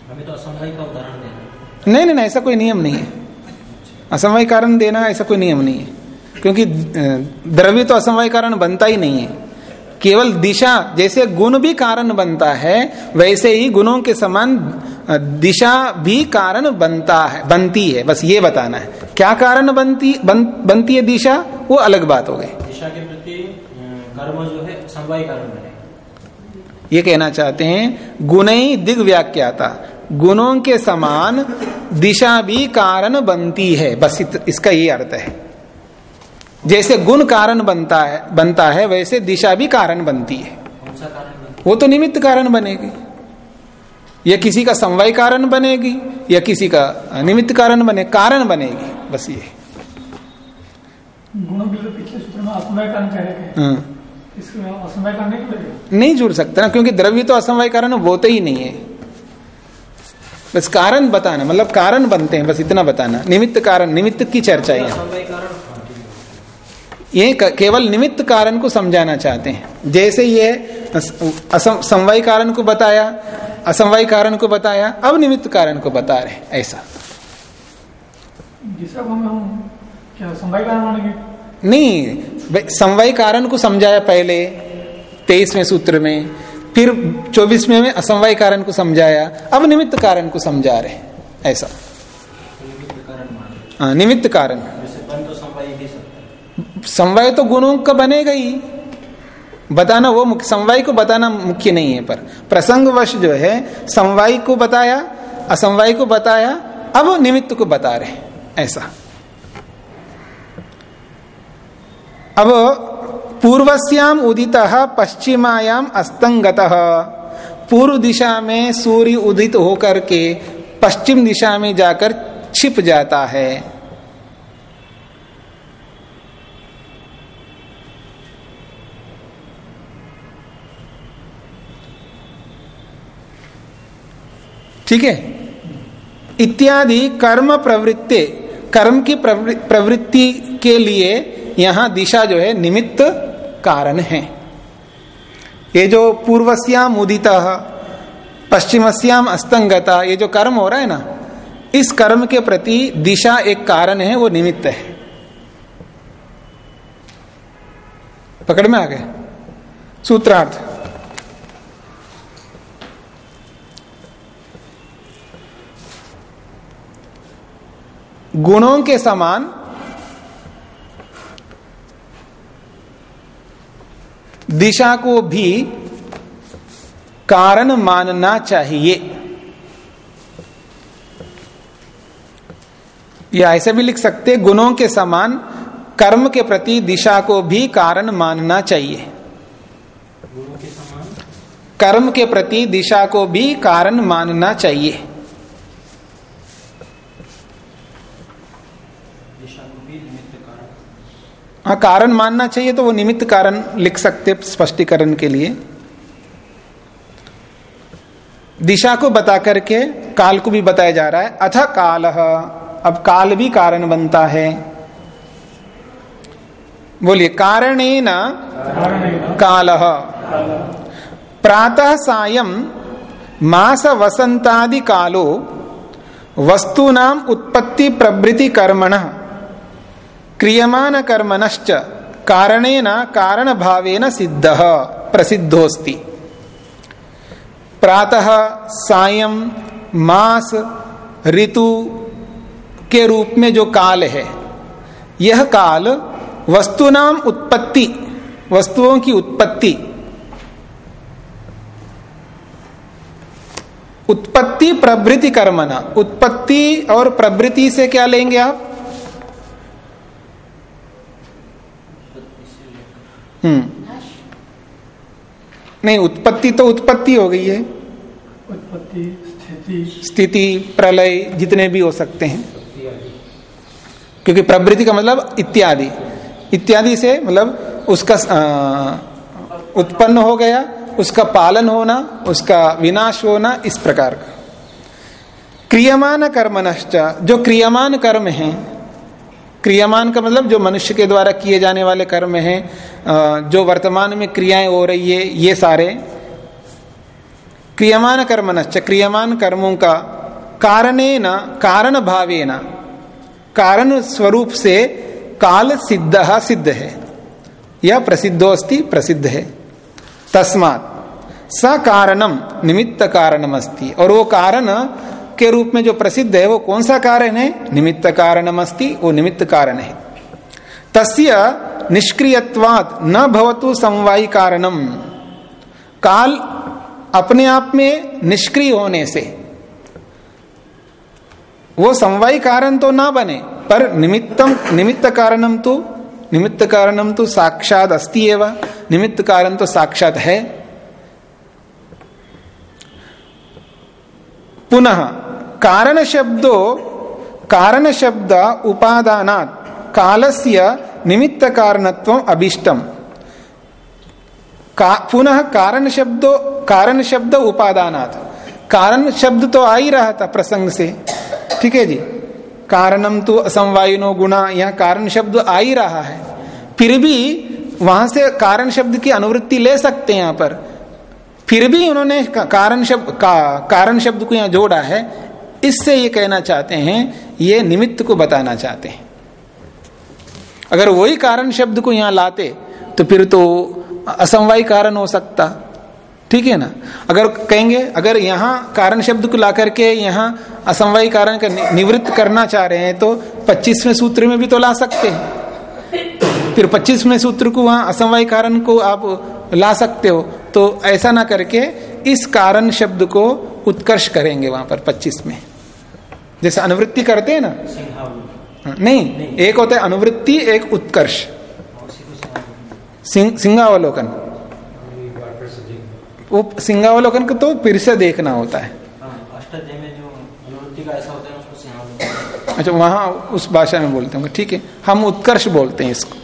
हमें तो का उदाहरण नहीं नहीं नहीं ऐसा कोई नियम नहीं है। असमवाय कारण देना ऐसा कोई नियम नहीं है। क्योंकि द्रव्य तो असमवाय कारण बनता ही नहीं है। केवल दिशा जैसे गुण भी कारण बनता है वैसे ही गुणों के समान दिशा भी कारण बनता है बनती है। बस ये बताना है। क्या कारण बनती बन, बनती है दिशा? वो अलग बात हो गई। दिशा के प्रति कर्म जो है समवाय कारण बने। ये कहना चाहते हैं गुण ही दिग व्याख्याता गुणों के समान दिशा भी कारण बनती है। बस इसका ये अर्थ है। जैसे गुण कारण बनता है बनता है वैसे दिशा भी कारण बनती है। वो तो निमित्त कारण बनेगी। या किसी का समवाय कारण बनेगी या किसी का निमित्त कारण बने कारण बनेगी। बस ये। गुणों के पिछले सूत्र में असमय कारण कह रहे थे हाँ। नहीं जुड़ सकता ना क्योंकि द्रव्य तो असमवाय कारण होते ही नहीं है। बस कारण बताना मतलब कारण बनते हैं बस इतना बताना। निमित्त कारण निमित्त की चर्चा है। ये केवल निमित्त कारण को समझाना चाहते हैं। जैसे ये समवाय कारण को बताया असमवाय कारण को बताया अब निमित्त कारण को बता रहे ऐसा। नहीं समवाय कारण को समझाया पहले तेईसवें सूत्र में। फिर चौबीसवें में असमवाय कारण को समझाया, अब निमित्त कारण को समझा रहे ऐसा। निमित्त कारण मान हाँ निमित्त कारण। समवाय तो गुणों का बनेगा ही। बताना वो मुख्य, समवाय को बताना मुख्य नहीं है पर। प्रसंगवश जो है, समवाय को बताया, असमवाय को बताया, अब निमित्त को बता रहे ऐसा। अब पूर्वस्याम उदित, पश्चिमायाम अस्तंगत पूर्व दिशा में सूर्य उदित होकर के पश्चिम दिशा में जाकर छिप जाता है। ठीक है? इत्यादि कर्म प्रवृत्ति कर्म की प्रवृत्ति के लिए यहाँ दिशा जो है निमित्त कारण है। ये जो पूर्वस्याम उदित, पश्चिमस्याम अस्तंगता, ये जो कर्म हो रहा है ना, इस कर्म के प्रति दिशा एक कारण है, वो निमित्त है। पकड़ में आ गए? सूत्रार्थ। गुणों के समान दिशा को भी कारण मानना चाहिए। या ऐसे भी लिख सकते गुणों के समान कर्म के प्रति दिशा को भी कारण मानना चाहिए। कर्म के प्रति दिशा को भी कारण मानना चाहिए। हाँ कारण मानना चाहिए तो वो निमित्त कारण लिख सकते स्पष्टीकरण के लिए। दिशा को बता करके काल को भी बताया जा रहा है। अथ काल। अब काल भी कारण बनता है। बोलिए कारण न काल। प्रातः सायं मास वसंतादि कालो वस्तूनाम उत्पत्ति प्रभृति कर्मण। क्रियमान कर्मणश्च कारणेन कारण भावेन सिद्ध प्रसिद्धोस्ति प्रातः, सायं, मास, ऋतु के रूप में जो काल है, यह काल वस्तुनाम उत्पत्ति, वस्तुओं की उत्पत्ति उत्पत्ति प्रभृति कर्मना, उत्पत्ति और प्रभृति से क्या लेंगे आप? नहीं उत्पत्ति तो उत्पत्ति हो गई है। उत्पत्ति स्थिति। स्थिति प्रलय जितने भी हो सकते हैं। क्योंकि प्रवृत्ति का मतलब इत्यादि। इत्यादि से मतलब उसका उत्पन्न हो गया उसका पालन होना उसका विनाश होना इस प्रकार का। क्रियमान कर्मनश्च जो क्रियमान कर्म है क्रियमान का मतलब जो मनुष्य के द्वारा किए जाने वाले कर्म हैं जो वर्तमान में क्रियाएँ हो रही है, ये सारे। क्रियमान कर्मनश्च, क्रियमान कर्मों का कारणे न कारण भावे न कारण स्वरूप से काल सिद्ध सिद्ध है। यह प्रसिद्धोस्ति प्रसिद्ध है। तस्मात स कारणम निमित्त कारणम और वो कारण के रूप में जो प्रसिद्ध है, वो कौन सा कारण है? निमित्त अस्ति वो निमित्त कारण है। तस्य निष्क्रियवाद न भवतु समवायी कारणम। काल अपने आप में निष्क्रिय होने से, वो समवायी कारण तो ना बने, पर निमित्तम, निमित्त कारणम तो निमित्त कारणम तो साक्षात अस्ति एवं। निमित्त कारण तो साक्षात है। पुनः कारण शब्दो कारण शब्द उपादान कालस्य निमित्त कारणत्व अभिष्टम। का, पुनः कारण शब्दो कारण शब्द उपादानात। कारण शब्द तो आ ही रहा था प्रसंग से। ठीक है जी? कारणम तो असमवायनो गुणा यह कारण शब्द आ ही रहा है। फिर भी वहाँ से कारण शब्द की अनुवृत्ति ले सकते हैं यहाँ पर। फिर भी उन्होंने कारण शब्द, का, कारण शब्द को यहाँ जोड़ा है। इससे ये कहना चाहते हैं, ये निमित्त को बताना चाहते हैं। अगर वही कारण शब्द को यहाँ लाते तो फिर तो असमवाय कारण हो सकता। ठीक है ना? अगर कहेंगे, अगर यहाँ कारण शब्द को ला करके यहाँ असमवाय कारण का निवृत्त करना चाह रहे हैं तो पच्चीसवें सूत्र में भी तो ला सकते हैं। फिर पच्चीसवें सूत्र को वहाँ असमवाय कारण को आप ला सकते हो। तो ऐसा ना करके इस कारण शब्द को उत्कर्ष करेंगे वहाँ पर पच्चीस में। जैसे अनुवृत्ति करते हैं ना? हाँ, नहीं एक होता है अनुवृत्ति एक उत्कर्ष। सिंहावलोकन। वो सिंहावलोकन को तो फिर से देखना होता है। अच्छा वहाँ उस भाषा में बोलते होंगे। ठीक है हम उत्कर्ष बोलते हैं इसको।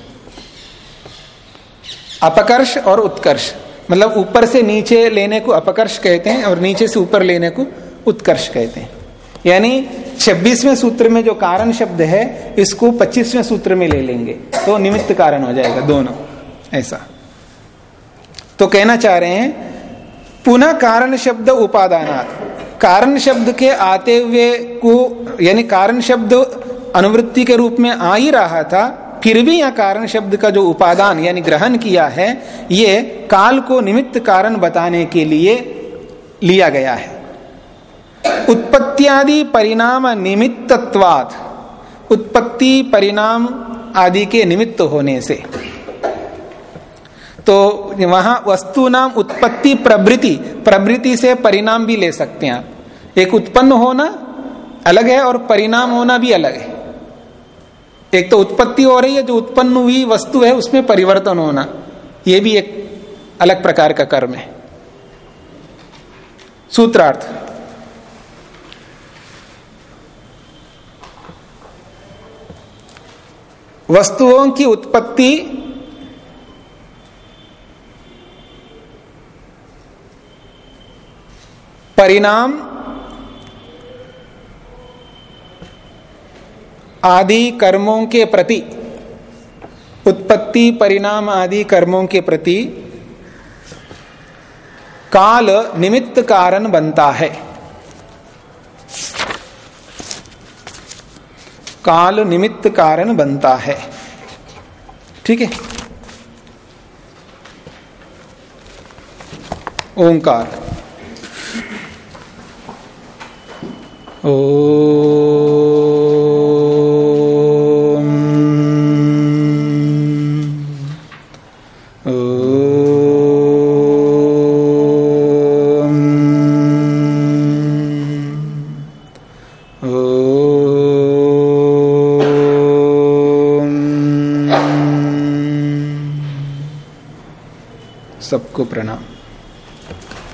अपकर्ष और उत्कर्ष। मतलब ऊपर से नीचे लेने को अपकर्ष कहते हैं और नीचे से ऊपर लेने को उत्कर्ष कहते हैं। यानी 26वें सूत्र में जो कारण शब्द है, इसको 25वें सूत्र में ले लेंगे। तो निमित्त कारण हो जाएगा दोनों। ऐसा। तो कहना चाह रहे हैं, पुनः कारण शब्द उपादानात्। कारण शब्द के आते हुए को, यानी कारण शब्द अनुवृत्ति के रूप में आ ही रहा था भी यह कारण शब्द का जो उपादान यानी ग्रहण किया है, ये काल को निमित्त कारण बताने के लिए लिया गया है। उत्पत्तियादि परिणाम निमित्तत्वाद उत्पत्ति, परिणाम आदि के निमित्त होने से। तो वहाँ वस्तु नाम उत्पत्ति प्रवृति प्रवृति से परिणाम भी ले सकते हैं आप। एक उत्पन्न होना अलग है और परिणाम होना भी अलग है। एक तो उत्पत्ति हो रही है, जो उत्पन्न हुई वस्तु है, उसमें परिवर्तन होना। यह भी एक अलग प्रकार का कर्म है। सूत्रार्थ। वस्तुओं की उत्पत्ति परिणाम आदि कर्मों के प्रति, उत्पत्ति, परिणाम आदि कर्मों के प्रति काल निमित्त कारण बनता है। काल निमित्त कारण बनता है। ठीक है? ओंकार। ओ सबको प्रणाम।